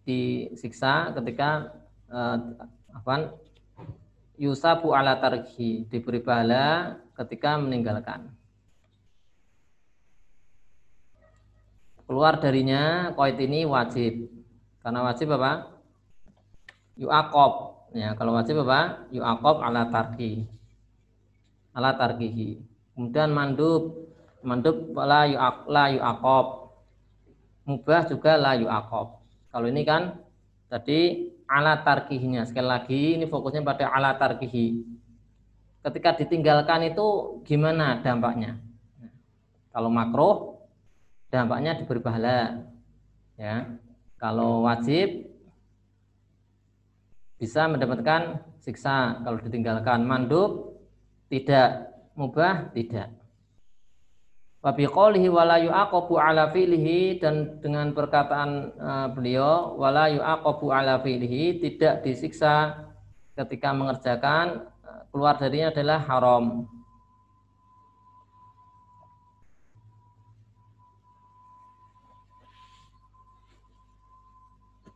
disiksa ketika eh, apa? Yusabu ala tarki diberi pahala ketika meninggalkan. Keluar darinya koit ini wajib. Karena wajib apa? Yu'akob. Ya, kalau wajib apa? Yu'akob ala tarki. Ala tarkihi. Kemudian mandub mandub la yu'aq la yu'aqab mubah juga la yu'aqab kalau ini kan tadi ala tarkihnya sekali lagi ini fokusnya pada ala tarkihi. Ketika ditinggalkan itu gimana dampaknya? Kalau makruh dampaknya diberi pahala. Ya. Kalau wajib bisa mendapatkan siksa. Kalau ditinggalkan mandub tidak. Mubah tidak wa biqaulihi wala yu'aqabu ala fi'lihi dan dengan perkataan uh, beliau wala yu'aqabu ala fi'lihi tidak disiksa ketika mengerjakan uh, keluar darinya adalah haram.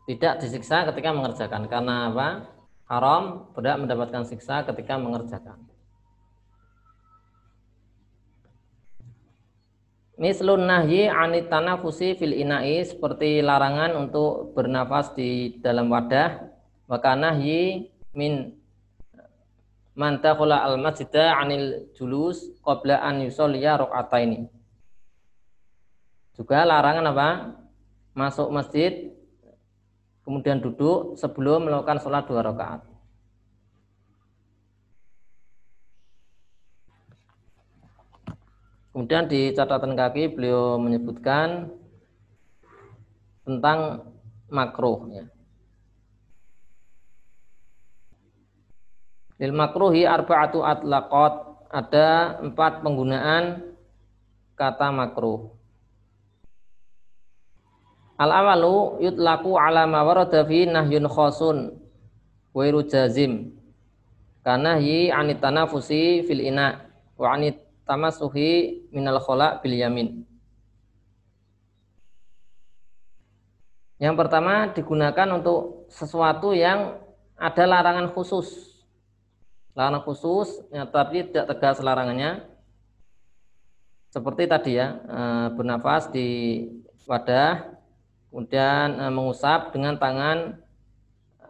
Tidak disiksa ketika mengerjakan. Karena apa? Haram tidak mendapatkan siksa ketika mengerjakan Mislun nahyi anit tanafusi fil ina'i seperti larangan untuk bernafas di dalam wadah maka nahyi min man dakhala al masjida anil julus qabla an yusolliya ini. Juga larangan apa? Masuk masjid kemudian duduk sebelum melakukan sholat dua rakaat. Kemudian di catatan kaki beliau menyebutkan tentang makruh ya. Lil makruhi arba'atu atlaqat ada empat penggunaan kata makruh. Al awalu yutlaku ala ma warada fi nahyun khosun wairu jazim kana hi anit tanafusi fil ina wa anit tamasuhi minal khola bil yamin. Yang pertama digunakan untuk sesuatu yang ada larangan khusus. Larangan khusus, ya, tapi tidak tegas larangannya. Seperti tadi ya, e, bernafas di wadah, kemudian e, mengusap dengan tangan e,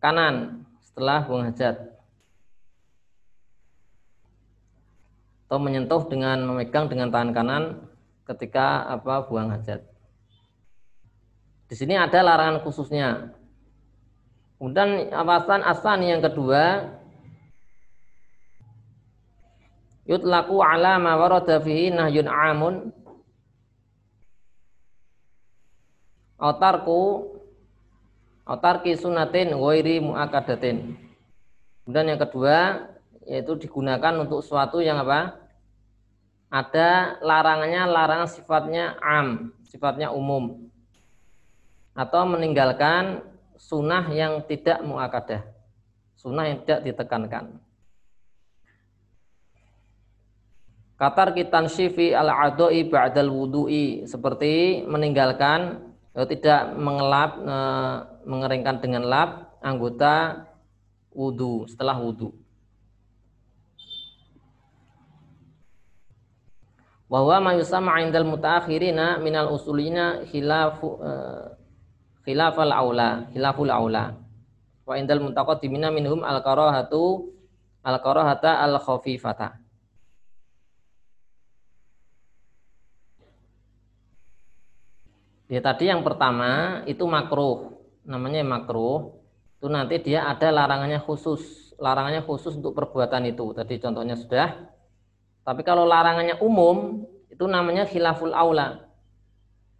kanan setelah buang hajat. Atau menyentuh dengan memegang dengan tangan kanan ketika apa buang hajat. Di sini ada larangan khususnya. Kemudian alasan asan yang kedua yutlaku ala ma warada fihi nahyun amun autarku autarki sunatin wairi muakadatin. Kemudian yang kedua yaitu digunakan untuk sesuatu yang apa? Ada larangannya, larangan sifatnya am, sifatnya umum. Atau meninggalkan sunnah yang tidak muakadah. Sunnah yang tidak ditekankan. Katar kitan syifi al adoi ba'dal wudu'i seperti meninggalkan atau tidak mengelap e, mengeringkan dengan lap anggota wudu setelah wudu. Bahwa ma yusama indal mutaakhirina minal usulina khilafu uh, khilafal aula khilaful aula wa indal mutaqaddimina minhum al karahatu al karahata al khafifata Ya tadi yang pertama itu makruh, namanya makruh. Itu nanti dia ada larangannya khusus, larangannya khusus untuk perbuatan itu. Tadi contohnya sudah tapi kalau larangannya umum, itu namanya khilaful aula.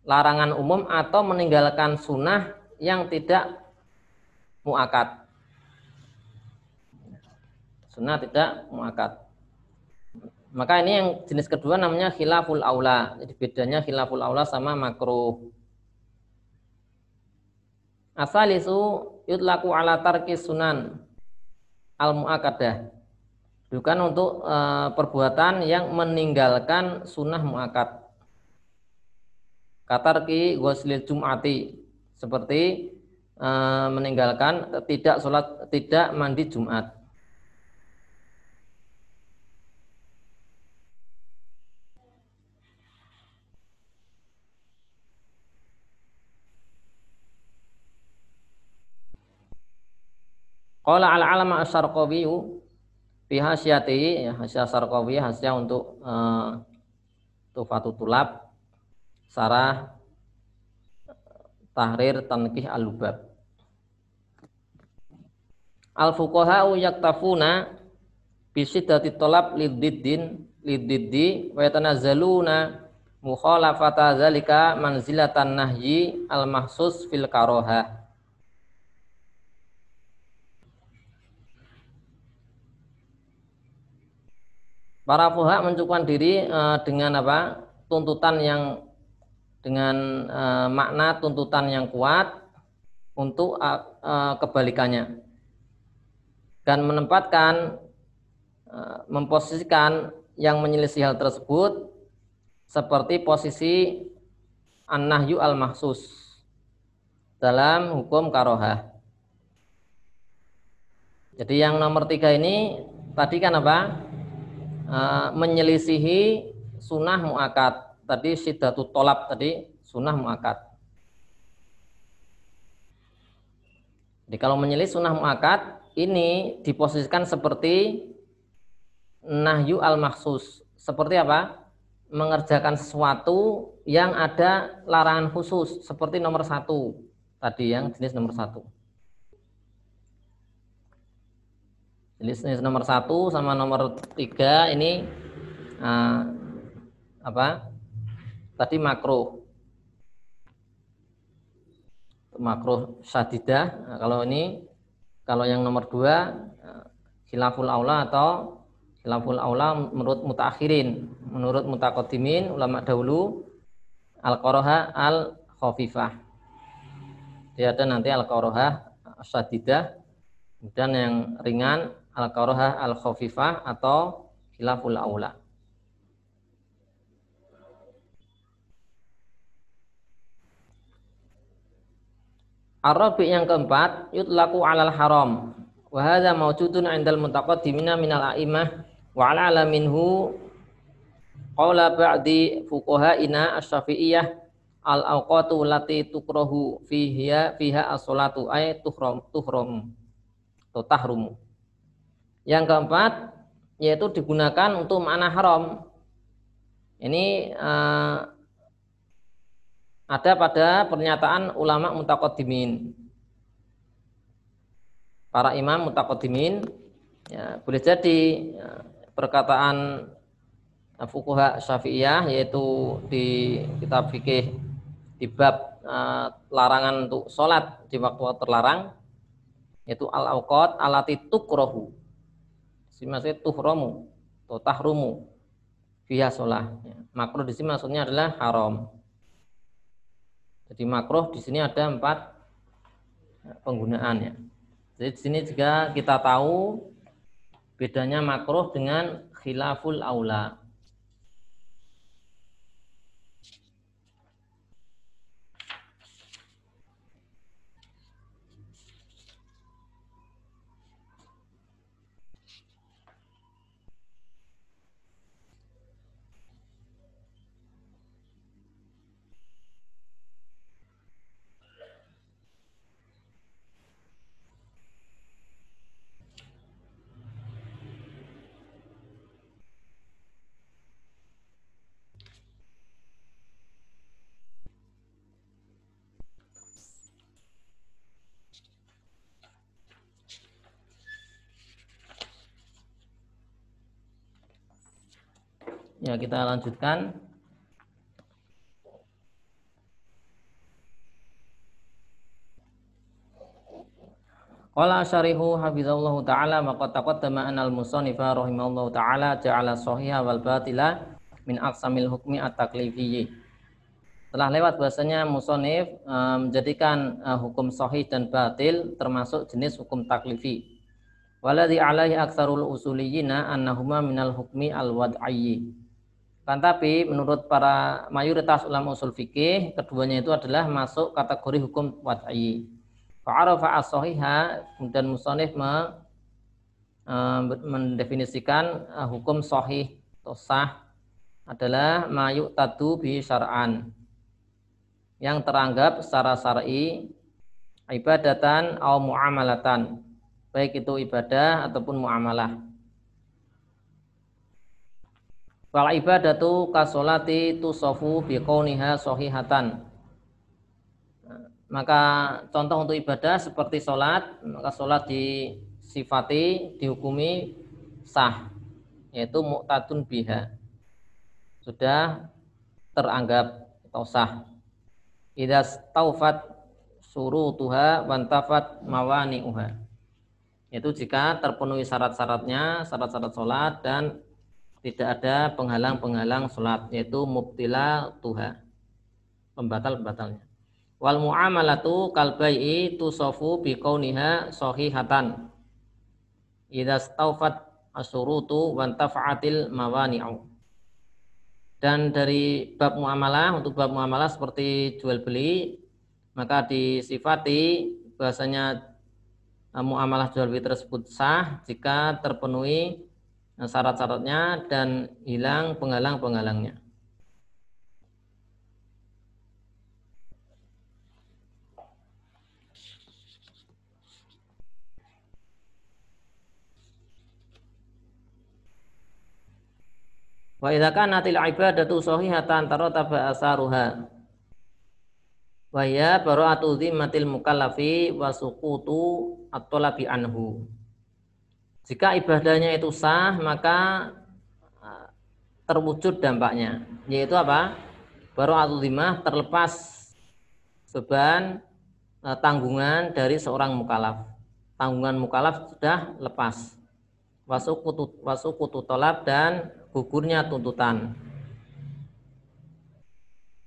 Larangan umum atau meninggalkan sunnah yang tidak muakat. Sunnah tidak muakat. Maka ini yang jenis kedua namanya khilaful aula. Jadi bedanya khilaful aula sama makruh. Asalisu yutlaku ala tarkis sunan al muakadah bukan untuk e, perbuatan yang meninggalkan sunnah muakat. Katarki ghuslil jum'ati seperti e, meninggalkan tidak sholat tidak mandi Jumat. Qala al-alama asy-Syarqawi Fi hasyati ya hasya sarqawi hasya untuk uh, tufatu tulab sarah tahrir tankih al-lubab al-fuqaha yaktafuna bisiddati tolab lididdin lididdi wa yatanazzaluna mukhalafata zalika manzilatan nahyi al-mahsus fil karoha Para fuha mencukupkan diri uh, dengan apa? tuntutan yang dengan uh, makna tuntutan yang kuat untuk uh, kebalikannya dan menempatkan uh, memposisikan yang menyelisih hal tersebut seperti posisi an-nahyu al-mahsus dalam hukum karohah. Jadi yang nomor tiga ini tadi kan apa? Eh, menyelisihi sunnah muakat. Tadi sidatu tolap tadi sunnah muakat. Jadi kalau menyelisih sunnah muakat ini diposisikan seperti nahyu al maksus. Seperti apa? Mengerjakan sesuatu yang ada larangan khusus seperti nomor satu tadi yang jenis nomor satu. Jenis nomor satu sama nomor tiga ini uh, apa? Tadi makro. Makro sadidah nah, kalau ini kalau yang nomor dua uh, khilaful aula atau khilaful aula menurut mutakhirin menurut mutakodimin ulama dahulu al qoroha al khafifah dia ada nanti al qoroha sadidah dan yang ringan al-karohah al-khafifah atau khilaful aula. Arabi yang keempat, yutlaku alal haram. Wa hadza mawjudun 'indal mutaqaddimina minal a'imah wa 'ala minhu qala ba'di fuqaha'ina asy-syafi'iyah al-awqatu lati tukrahu fiha fiha as-salatu ay tuhram tuhram atau tahrumu. Yang keempat, yaitu digunakan untuk makna haram. Ini uh, ada pada pernyataan ulama mutakodimin. Para imam mutakodimin ya, boleh jadi ya, perkataan fukuha syafi'iyah yaitu di kitab fikih di bab uh, larangan untuk sholat di waktu terlarang yaitu al awqat alati tukrohu si maksudnya tuhromu atau tahrumu via sholat ya. makruh di sini maksudnya adalah haram. Jadi makruh di sini ada empat penggunaannya jadi di sini juga kita tahu bedanya makruh dengan khilaful aula Ya, kita lanjutkan. Qala syarihu hafizallahu taala maqad taqaddama anal musannifa rahimallahu taala ja'ala sahiha wal batila min aqsamil hukmi at-taklifiyyi. Telah lewat bahasanya musonif menjadikan uh, hukum sahih dan batil termasuk jenis hukum taklifi. Waladhi alaihi aksarul usuliyina annahuma minal hukmi al-wad'ayyi kan tapi menurut para mayoritas ulama usul fikih, keduanya itu adalah masuk kategori hukum wad'i. Fa'arafa as-sahiha, kemudian musonif me, e, mendefinisikan e, hukum sahih atau sah adalah mayuk tadu bi syara'an yang teranggap secara syar'i ibadatan atau muamalatan baik itu ibadah ataupun muamalah Wal ibadatu kasolati tusofu biqauniha sohihatan. Maka contoh untuk ibadah seperti sholat, maka sholat disifati, dihukumi sah, yaitu mu'tadun biha. Sudah teranggap atau sah. Idza taufat surutuha wantafat mawani'uha. Itu jika terpenuhi syarat-syaratnya, syarat-syarat sholat dan tidak ada penghalang-penghalang sholat yaitu mubtila tuha pembatal-pembatalnya. Wal muamalatu kal bai'i tusafu bi kauniha sahihatan. Idza staufat asyurutu wa tafa'atil mawani'u. Dan dari bab muamalah untuk bab muamalah seperti jual beli maka disifati bahasanya muamalah jual beli tersebut sah jika terpenuhi Nah, syarat-syaratnya dan hilang penghalang-penghalangnya. Wa idza kanat al ibadatu sahihatan tarataba asaruha. Wa ya bara'atu dhimmatil mukallafi wa suqutu at-talabi anhu. Jika ibadahnya itu sah, maka uh, terwujud dampaknya. Yaitu apa? Baru atuzimah terlepas beban uh, tanggungan dari seorang mukalaf. Tanggungan mukalaf sudah lepas. Wasukutu tolab dan gugurnya tuntutan.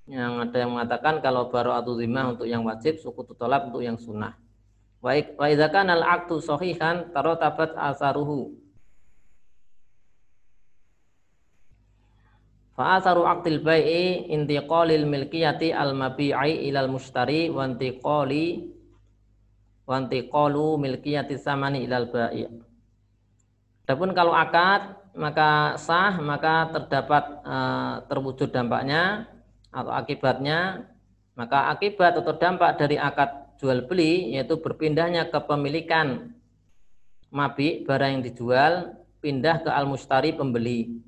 Yang ada yang mengatakan kalau baru atuzimah untuk yang wajib, suku tolab untuk yang sunnah. Wa idza kana al-aqdu sahihan taratabat asaruhu. Fa asaru aqdil bai'i intiqalil milkiyati al-mabi'i ilal mushtari wa intiqali wa intiqalu milkiyati samani ilal bai'. Adapun kalau akad maka sah maka terdapat uh, terwujud dampaknya atau akibatnya maka akibat atau dampak dari akad jual beli yaitu berpindahnya kepemilikan mabi barang yang dijual pindah ke al-mustari pembeli.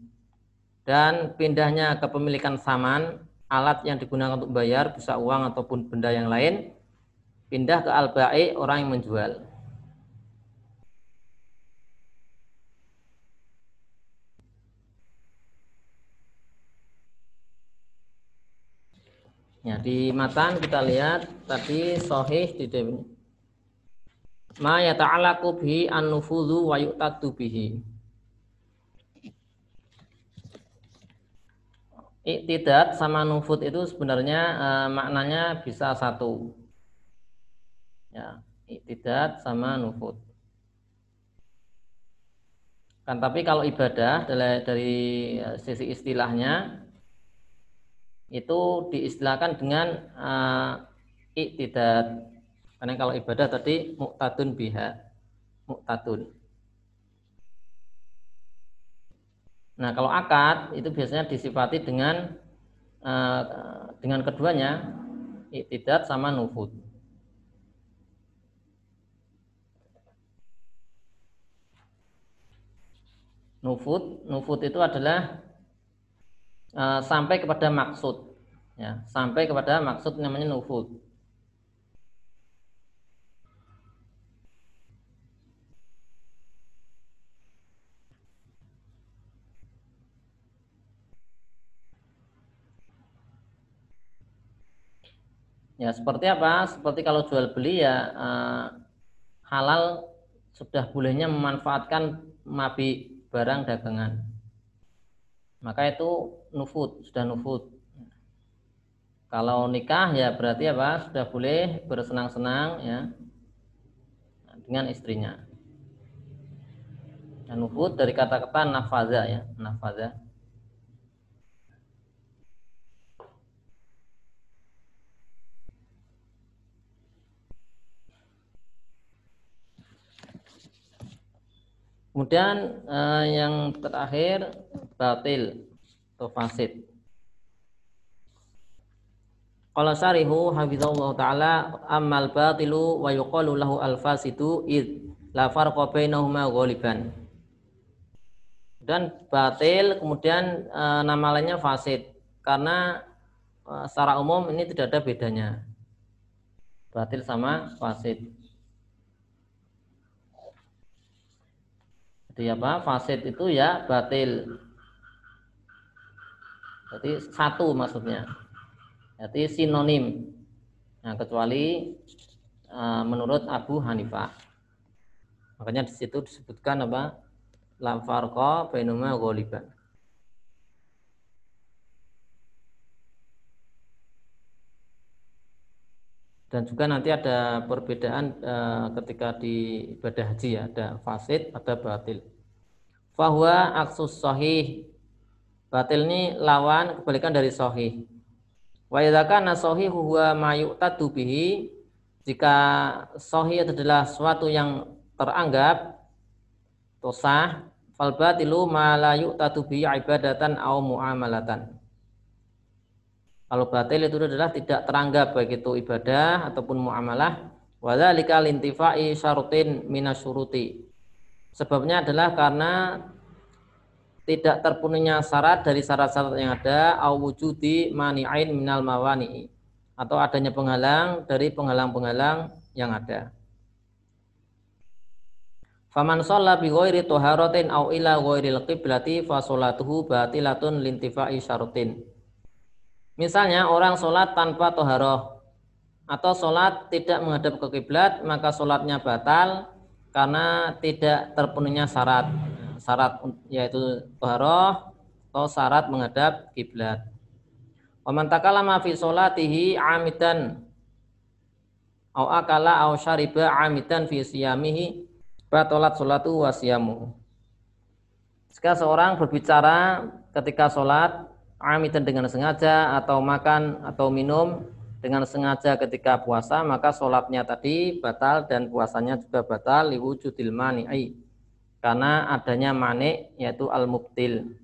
Dan pindahnya kepemilikan saman, alat yang digunakan untuk bayar, bisa uang ataupun benda yang lain, pindah ke al-ba'i orang yang menjual. Ya, di matan kita lihat tadi sahih di ma yata'allaqu bihi an-nufudhu wa yu'tadu bihi. Iktidat sama nufud itu sebenarnya uh, maknanya bisa satu. Ya, iktidat sama nufud. Kan tapi kalau ibadah dari, dari eh, sisi istilahnya itu diistilahkan dengan uh, iktidat. Karena kalau ibadah tadi muktadun biha, muktadun. Nah, kalau akad itu biasanya disifati dengan uh, dengan keduanya iktidat sama nufud. Nufud, nufud itu adalah uh, sampai kepada maksud, ya, sampai kepada maksud namanya nufud. Ya seperti apa? Seperti kalau jual beli ya uh, halal sudah bolehnya memanfaatkan mabi barang dagangan. Maka itu nufut, sudah nufut. Kalau nikah ya berarti apa? Sudah boleh bersenang-senang ya dengan istrinya. Dan nufut dari kata-kata nafaza ya, nafaza. Kemudian eh, yang terakhir batil atau fasid. Qala syarihu hafizallahu taala ammal batilu wa yuqalu lahu al fasidu id la farqa bainahuma ghaliban. Dan batil kemudian e, nama lainnya fasid karena e, secara umum ini tidak ada bedanya. Batil sama fasid. Jadi apa? Fasid itu ya batil. Jadi satu maksudnya. Jadi sinonim. Nah, kecuali uh, menurut Abu Hanifah. Makanya di situ disebutkan apa? La farqa bainuma ghaliban. Dan juga nanti ada perbedaan e, ketika di ibadah haji ya, ada fasid, ada batil. Fahuwa aksus sahih. Batil ini lawan kebalikan dari sahih. Wa idza kana sahihu huwa ma yu'tadu bihi jika sahih adalah suatu yang teranggap tosah fal batilu ma la yu'tadu bihi ibadatan au muamalatan. Kalau batil itu adalah tidak teranggap baik itu ibadah ataupun muamalah. Wadzalika lintifai syarutin minasyuruti. Sebabnya adalah karena tidak terpenuhnya syarat dari syarat-syarat yang ada au wujudi mani'ain minal mawani atau adanya penghalang dari penghalang-penghalang yang ada. Faman shalla bi ghairi taharatin au ila ghairil qiblati fa sholatuhu batilatun lintifai syaratin. Misalnya orang sholat tanpa toharoh atau sholat tidak menghadap ke kiblat maka sholatnya batal karena tidak terpenuhnya syarat syarat yaitu toharoh atau syarat menghadap kiblat. Waman takalama fi sholatihi amidan au akala au syariba amidan fi siyamihi batalat sholatu wa siyamu. Jika seorang berbicara ketika sholat amidan dengan sengaja atau makan atau minum dengan sengaja ketika puasa maka sholatnya tadi batal dan puasanya juga batal liwujudil mani'i karena adanya mani yaitu al mubtil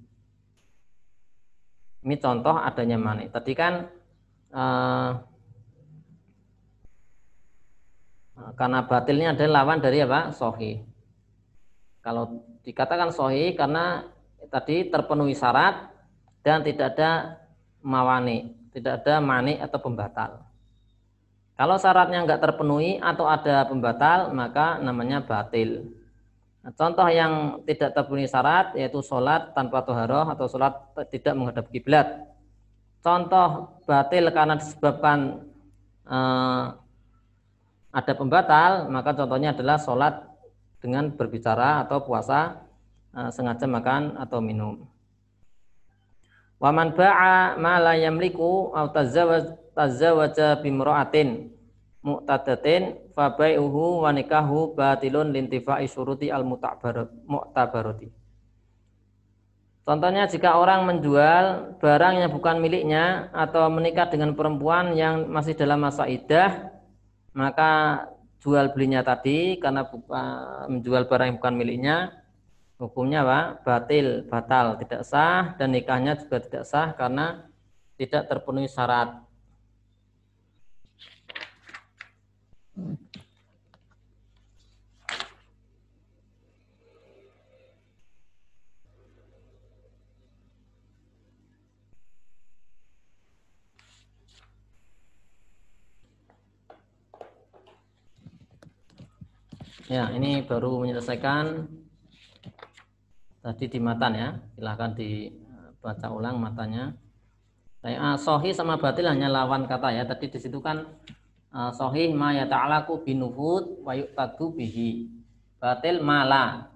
ini contoh adanya mani tadi kan eh, karena batilnya adalah lawan dari apa sohi Kalau dikatakan sohi karena tadi terpenuhi syarat dan tidak ada mawani, tidak ada mani atau pembatal. Kalau syaratnya enggak terpenuhi atau ada pembatal, maka namanya batil. Nah, contoh yang tidak terpenuhi syarat yaitu sholat tanpa toharoh atau sholat tidak menghadap kiblat. Contoh batil karena disebabkan eh, ada pembatal, maka contohnya adalah sholat dengan berbicara atau puasa eh, sengaja makan atau minum. Waman ba'a ma la yamliku au tazawwaja bimra'atin mu'tadatin fa bai'uhu wa nikahu batilun lintifa'i syuruti al mu'tabarati. Contohnya jika orang menjual barang yang bukan miliknya atau menikah dengan perempuan yang masih dalam masa idah, maka jual belinya tadi karena menjual barang yang bukan miliknya hukumnya apa? batil, batal, tidak sah dan nikahnya juga tidak sah karena tidak terpenuhi syarat. Ya, ini baru menyelesaikan tadi di matan ya. Silahkan dibaca ulang matanya. Saya ah, sohi sama batil hanya lawan kata ya. Tadi di situ kan uh, sahih ma yata'alaku binuhud wa yu'tadu bihi. Batil mala.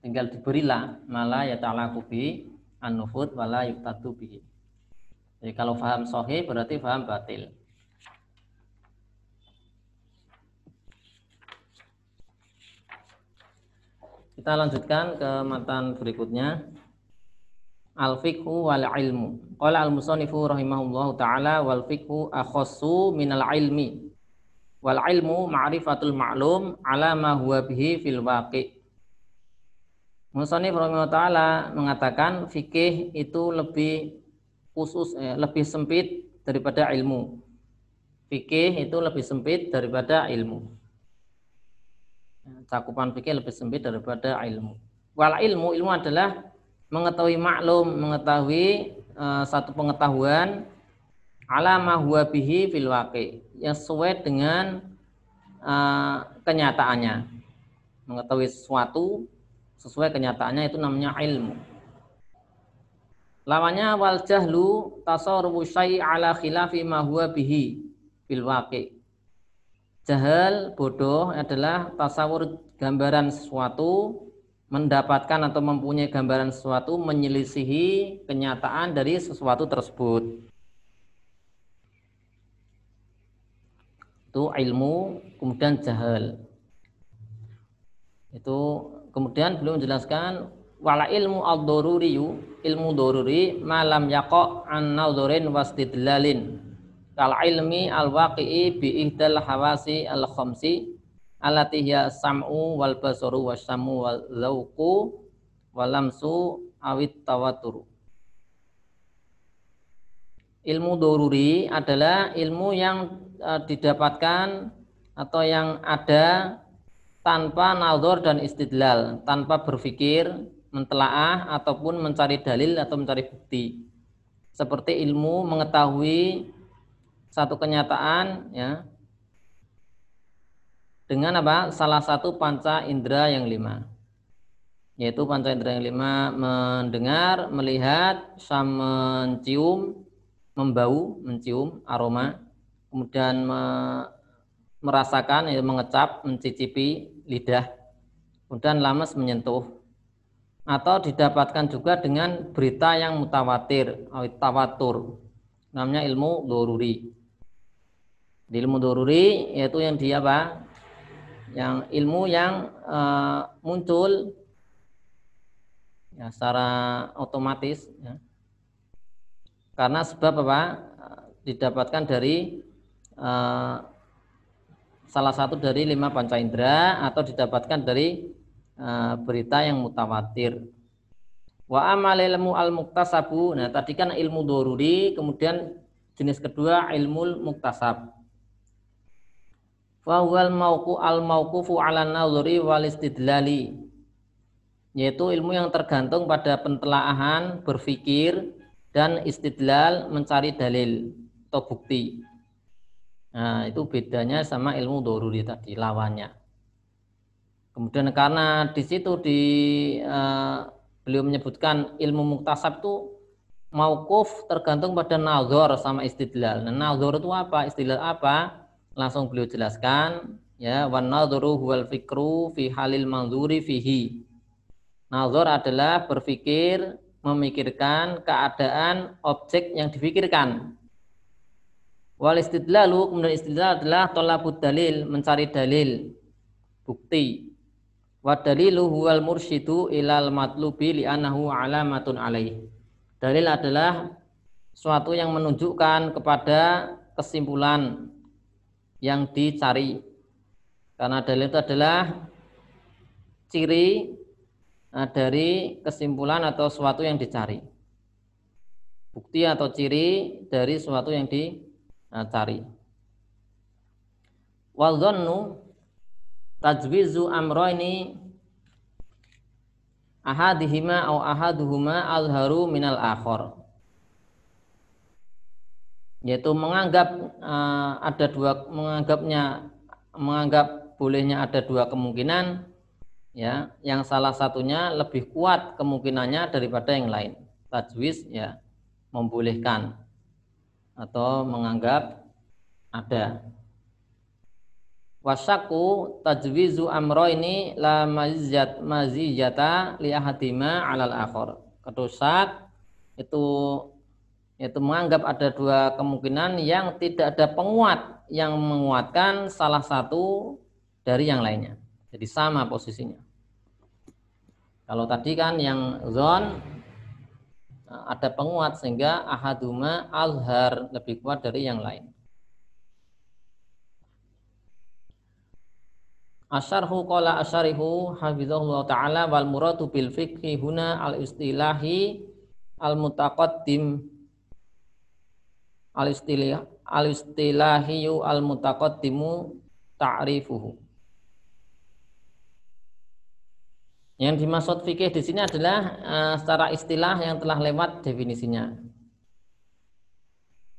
Tinggal diberilah mala yata'alaku bi an-nuhud wa la yu'tadu bihi. Jadi kalau faham sahih berarti faham batil. Kita lanjutkan ke matan berikutnya. Al-fiqhu wal ilmu. Qala al-musannifu rahimahullahu taala wal fiqhu akhassu minal ilmi wal ilmu ma'rifatul ma'lum ala ma huwa bihi fil waqi. Musannif taala mengatakan fikih itu lebih khusus eh, lebih sempit daripada ilmu. Fikih itu lebih sempit daripada ilmu. Cakupan fikih lebih sempit daripada ilmu. Wal ilmu ilmu adalah mengetahui maklum, mengetahui uh, satu pengetahuan alama huwa bihi fil waqi yang sesuai dengan uh, kenyataannya. Mengetahui sesuatu sesuai kenyataannya itu namanya ilmu. Lawannya wal jahlu tasawwuru syai' ala khilafi ma bihi fil waqi. Jahal bodoh adalah tasawur gambaran sesuatu mendapatkan atau mempunyai gambaran sesuatu menyelisihi kenyataan dari sesuatu tersebut. itu ilmu kemudian jahal itu kemudian belum menjelaskan wala ilmu al doruriyu ilmu doruri malam yako an nadhurin wastidlalin kal ilmi al waqi'i bi ihdal hawasi al khamsi allati hiya sam'u wal basaru wasamu wal lauqu walamsu awit tawaturu ilmu doruri adalah ilmu yang e, didapatkan atau yang ada tanpa naldur dan istidlal, tanpa berpikir, mentelaah ataupun mencari dalil atau mencari bukti. Seperti ilmu mengetahui satu kenyataan ya dengan apa? Salah satu panca indera yang lima yaitu panca indera yang lima mendengar, melihat, sama mencium, membau, mencium aroma, kemudian me, merasakan, ya, mengecap, mencicipi lidah, kemudian lamas menyentuh, atau didapatkan juga dengan berita yang mutawatir, tawatur, namanya ilmu doruri. Di ilmu doruri yaitu yang dia apa? Yang ilmu yang uh, muncul ya, secara otomatis ya, karena sebab apa? Didapatkan dari uh, salah satu dari lima panca indera atau didapatkan dari uh, berita yang mutawatir. Wa amal ilmu al muktasabu. Nah, tadi kan ilmu doruri, kemudian jenis kedua ilmu muktasab. Fa huwal mauqu al mauqufu ala nadhuri wal istidlali. yaitu ilmu yang tergantung pada pentelaahan, berpikir, dan istidlal mencari dalil atau bukti. Nah, itu bedanya sama ilmu doruri tadi, lawannya. Kemudian karena di situ di uh, beliau menyebutkan ilmu muktasab itu maukuf tergantung pada nazar sama istidlal. Nah, nazar itu apa? Istidlal apa? Langsung beliau jelaskan ya wan nadharu huwal fikru fi halil manzuri fihi Nazar adalah berpikir, memikirkan keadaan objek yang difikirkan. Wal istidlalu, kemudian istidlal adalah tolabud dalil, mencari dalil, bukti. Wa dalilu huwal mursyidu ilal matlubi li'anahu alamatun alaih. Dalil adalah suatu yang menunjukkan kepada kesimpulan yang dicari. Karena dalil itu adalah ciri Nah, dari kesimpulan atau sesuatu yang dicari. Bukti atau ciri dari sesuatu yang dicari. Wal dhannu tajwizu amroini ahadihima au ahaduhuma alharu minal akhor yaitu menganggap uh, ada dua menganggapnya menganggap bolehnya ada dua kemungkinan ya. Yang salah satunya lebih kuat kemungkinannya daripada yang lain. Tajwiz ya membolehkan atau menganggap ada. Wasaku tajwizu amro ini la maziyat maziyata li ahadima alal akhor. Kedusak itu itu menganggap ada dua kemungkinan yang tidak ada penguat yang menguatkan salah satu dari yang lainnya. Jadi sama posisinya. Kalau tadi kan yang zon eh, ada penguat sehingga ahaduma alhar lebih kuat dari yang lain. Asyarhu qala asyarihu hafizahullah ta'ala wal muradu bil fikhi huna al istilahi al mutaqaddim al istilah al mutaqaddimu ta'rifuhu Yang dimaksud fikih di sini adalah uh, secara istilah yang telah lewat definisinya.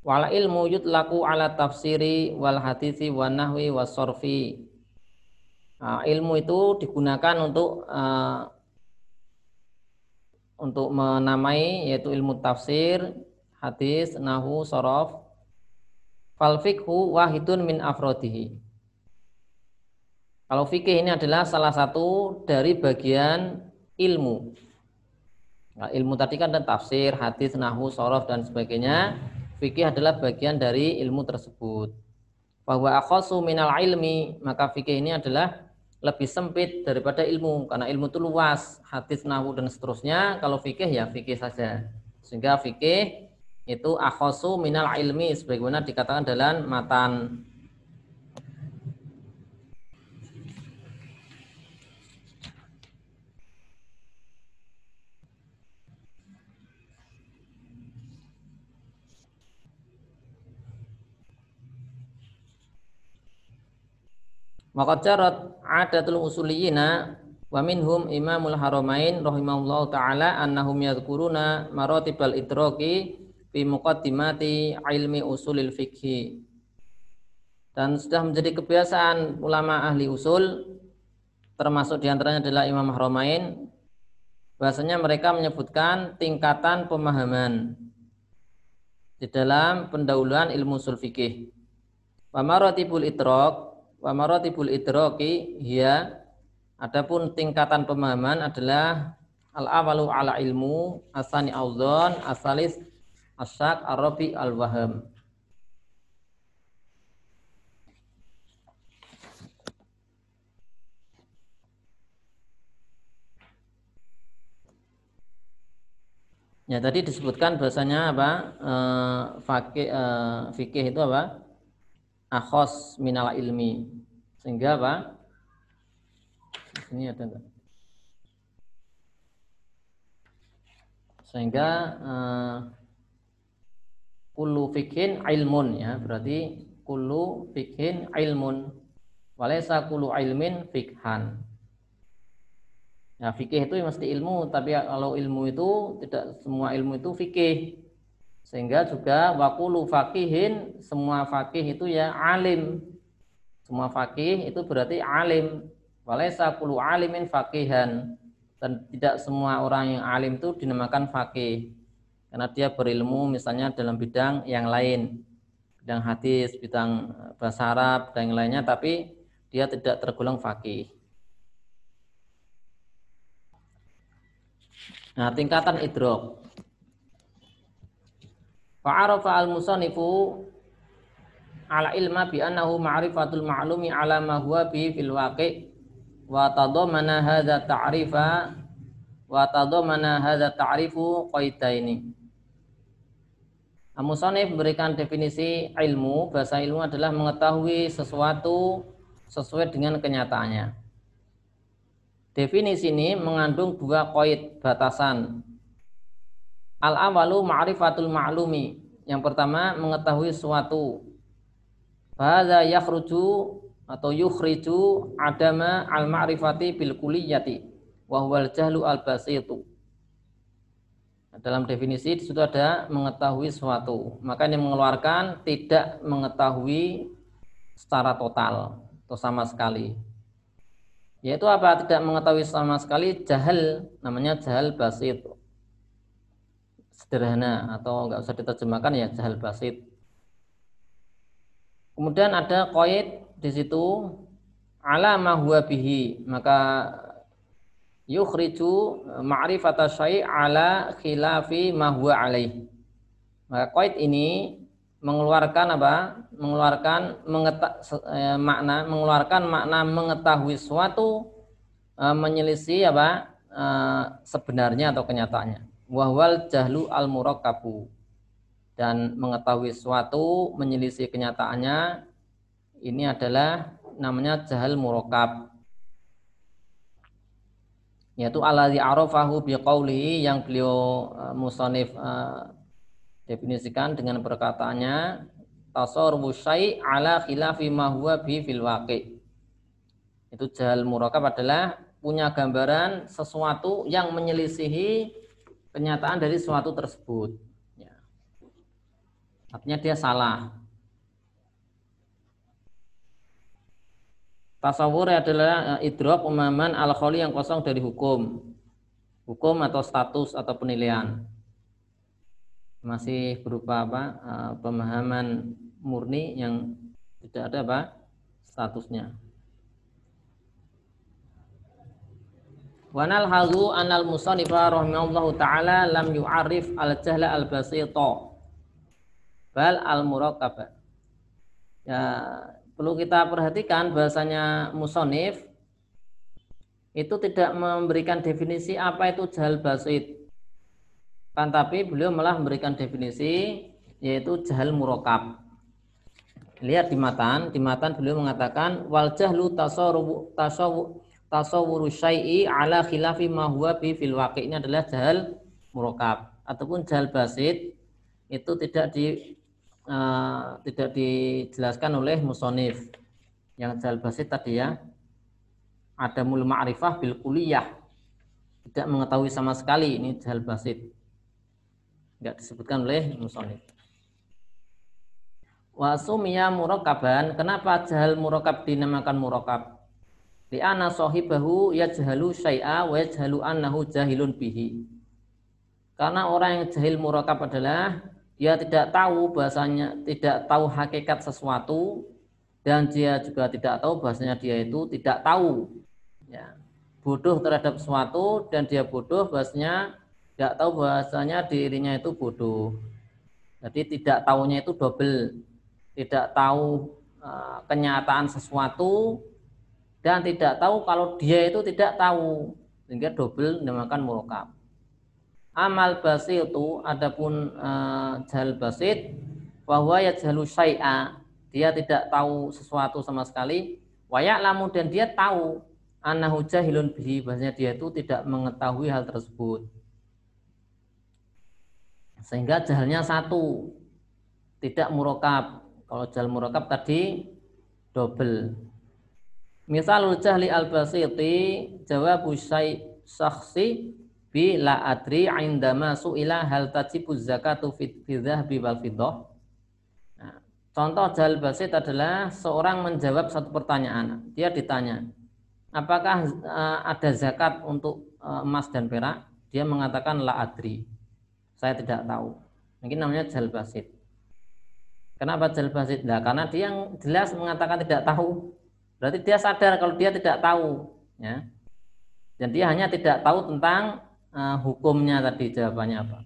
Wala ilmu yutlaku ala tafsiri wal hadisi wa nahwi wa sorfi. Uh, ilmu itu digunakan untuk uh, untuk menamai yaitu ilmu tafsir, hadis, nahu, sorof. Fal fikhu wahidun min afrodihi. Kalau fikih ini adalah salah satu dari bagian ilmu. Nah, ilmu tadi kan dan tafsir, hadis, nahu, sorof dan sebagainya. Fikih adalah bagian dari ilmu tersebut. Bahwa akhosu minal ilmi, maka fikih ini adalah lebih sempit daripada ilmu. Karena ilmu itu luas, hadis, nahu dan seterusnya. Kalau fikih ya fikih saja. Sehingga fikih itu akhosu minal ilmi sebagaimana dikatakan dalam matan. Maka carat adatul usuliyina wa minhum imamul haramain rahimahullahu taala annahum yadhkuruna maratibal idraki fi muqaddimati ilmi usulil fikhi. Dan sudah menjadi kebiasaan ulama ahli usul termasuk di antaranya adalah Imam Haramain bahasanya mereka menyebutkan tingkatan pemahaman di dalam pendahuluan ilmu usul fikih. Wa maratibul idrak Wa maratibul idraki hiya adapun tingkatan pemahaman adalah al awalu ala ilmu, asani auzon, asalis asyak, arabi al waham. Ya tadi disebutkan bahasanya apa? E, fakih, e, fikih itu apa? akhos minal ilmi. Sehingga apa? Ini ada enggak? Sehingga uh, kullu fikhin ilmun ya, berarti kullu fikhin ilmun. Walaysa kullu ilmin fikhan. Ya fikih itu mesti ilmu, tapi kalau ilmu itu tidak semua ilmu itu fikih. Sehingga juga wakulu fakihin semua fakih itu ya alim. Semua fakih itu berarti alim. Walaysa kulu alimin fakihan. Dan tidak semua orang yang alim itu dinamakan fakih. Karena dia berilmu misalnya dalam bidang yang lain. Bidang hadis, bidang bahasa Arab, dan yang lainnya. Tapi dia tidak tergolong fakih. Nah, tingkatan idrok. Fa'arafa al-musannifu ala ilma bi annahu ma'rifatul ma'lumi ala ma huwa bi fil waqi' wa tadamana hadza ta'rifa wa tadamana hadza ta'rifu qaidaini. Musonif memberikan definisi ilmu, bahasa ilmu adalah mengetahui sesuatu sesuai dengan kenyataannya. Definisi ini mengandung dua koid batasan. Al awalu ma'rifatul ma'lumi. Yang pertama mengetahui suatu. Bahasa yakhruju atau yukhriju adama al ma'rifati bil kuliyati wa huwal jahlu al basitu. Dalam definisi di situ ada mengetahui suatu. Maka yang mengeluarkan tidak mengetahui secara total atau sama sekali. Yaitu apa? Tidak mengetahui sama sekali jahil namanya jahil basit. Sederhana atau enggak usah diterjemahkan ya jahil basit. Kemudian ada koid di situ. Ala ma huwa bihi. Maka yukhriju ma'rifata syai' ala khilafi ma huwa alaih maka koid ini mengeluarkan apa? Mengeluarkan mengeta, eh, makna mengeluarkan makna mengetahui suatu eh, menyelisih apa? Eh, sebenarnya atau kenyataannya. Wahwal jahlu al murakkabu dan mengetahui suatu menyelisih kenyataannya ini adalah namanya jahal murakkab yaitu alladzi arafahu biqaulihi yang beliau uh, musonif uh, definisikan dengan perkataannya tasawwur syai' ala khilafi ma huwa bi fil waqi. Itu jahal murakab adalah punya gambaran sesuatu yang menyelisihi kenyataan dari sesuatu tersebut. Ya. Artinya dia salah. Tasawur adalah eh, idrok umaman al kholi yang kosong dari hukum. Hukum atau status atau penilaian masih berupa apa uh, pemahaman murni yang tidak ada apa statusnya. Wanal hazu anal musanifa rahimahullahu taala lam yu'arif al jahla al basita bal al muraqabah. Ya, perlu kita perhatikan bahasanya musonif itu tidak memberikan definisi apa itu jahal basit kan tapi beliau malah memberikan definisi yaitu jahal murokab. Lihat di matan, di matan beliau mengatakan wal jahlu tasawwuru syai'i ala khilafi ma huwa bi fil waqi. Ini adalah jahal murokab ataupun jahal basit itu tidak di uh, tidak dijelaskan oleh musonif. Yang jahal basit tadi ya ada mul ma'rifah bil kuliyah tidak mengetahui sama sekali ini jahal basit enggak disebutkan oleh musonif. Wa sumiya murakaban. Kenapa jahal murakab dinamakan murakab? Di ana sahibahu yajhalu syai'a wa yajhalu annahu jahilun bihi. Karena orang yang jahil murakab adalah dia tidak tahu bahasanya, tidak tahu hakikat sesuatu dan dia juga tidak tahu bahasanya dia itu tidak tahu. Ya. Bodoh terhadap sesuatu dan dia bodoh bahasanya tidak tahu bahasanya dirinya itu bodoh. Jadi tidak tahunya itu double. Tidak tahu uh, kenyataan sesuatu dan tidak tahu kalau dia itu tidak tahu. Sehingga double dinamakan murokab. Amal basit itu adapun uh, jahal basit bahwa ya jahalu syai'a dia tidak tahu sesuatu sama sekali wayak lamu dan dia tahu anahu jahilun bihi bahasanya dia itu tidak mengetahui hal tersebut sehingga jahalnya satu, tidak murokab. Kalau jahal murokab tadi double. Misalul jahli al-basiti jawabu syakhsi bi la adri indama su'ila hal tajibu zakatu fi dzahbi wal fiddah. Contoh jahil basit adalah seorang menjawab satu pertanyaan. Dia ditanya, apakah uh, ada zakat untuk uh, emas dan perak? Dia mengatakan la adri. Saya tidak tahu. Mungkin namanya jahil basit. Kenapa jahil basit? Nah, karena dia yang jelas mengatakan tidak tahu. Berarti dia sadar kalau dia tidak tahu, ya. Dan dia hanya tidak tahu tentang uh, hukumnya tadi jawabannya apa.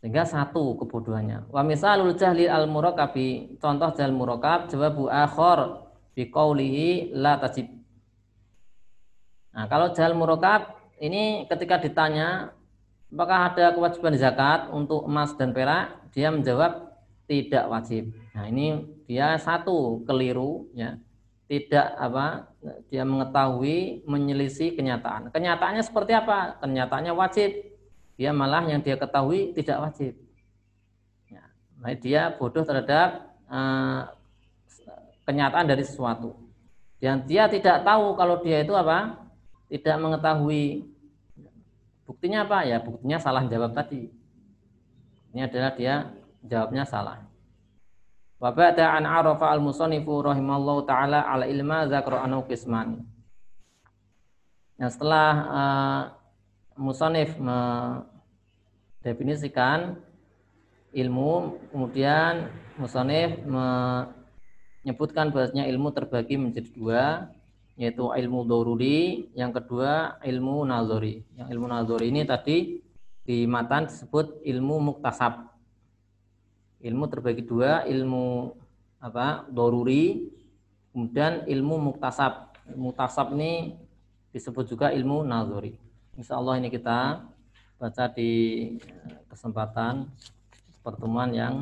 Sehingga satu kebodohannya. Wa misalul jahli al murakabi contoh jahil murakab jawabu akhor bi qawlihi la tajib. Nah, kalau jahil murakab ini ketika ditanya apakah ada kewajiban zakat untuk emas dan perak, dia menjawab tidak wajib. Nah, ini dia satu keliru ya tidak apa dia mengetahui menyelisih kenyataan. Kenyataannya seperti apa? Kenyataannya wajib. Dia malah yang dia ketahui tidak wajib. Ya, nah dia bodoh terhadap uh, kenyataan dari sesuatu. Dan dia tidak tahu kalau dia itu apa? Tidak mengetahui. Buktinya apa? Ya buktinya salah jawab tadi. Ini adalah dia jawabnya salah. Wa ba'da an arafa al-musannifu rahimallahu taala ala ilma zakra anu qisman. Nah, setelah uh, musannif mendefinisikan ilmu, kemudian musannif menyebutkan bahasanya ilmu terbagi menjadi dua, yaitu ilmu doruri, yang kedua ilmu nazori. Yang ilmu nazori ini tadi di matan disebut ilmu muktasab ilmu terbagi dua ilmu apa doruri kemudian ilmu muktasab. Muktasab ini disebut juga ilmu nazori. Insya Allah ini kita baca di kesempatan pertemuan yang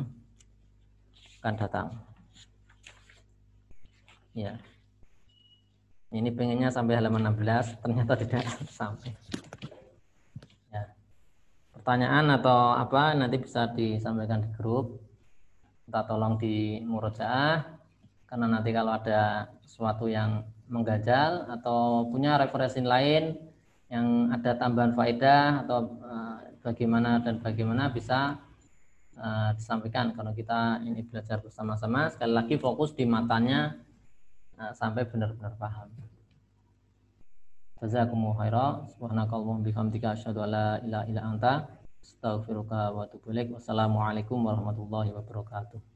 akan datang. Ya. Ini pengennya sampai halaman 16 ternyata tidak sampai. Ya. Pertanyaan atau apa nanti bisa disampaikan di grup kita tolong di murojaah karena nanti kalau ada sesuatu yang mengganjal atau punya referensi lain yang ada tambahan faedah atau uh, bagaimana dan bagaimana bisa uh, disampaikan kalau kita ini belajar bersama-sama sekali lagi fokus di matanya uh, sampai benar-benar paham. Jazakumullahu khairan. Subhanakallahumma bihamdika asyhadu an la ilaha illa anta Astaghfirullah wa atubu. Wassalamualaikum warahmatullahi wabarakatuh.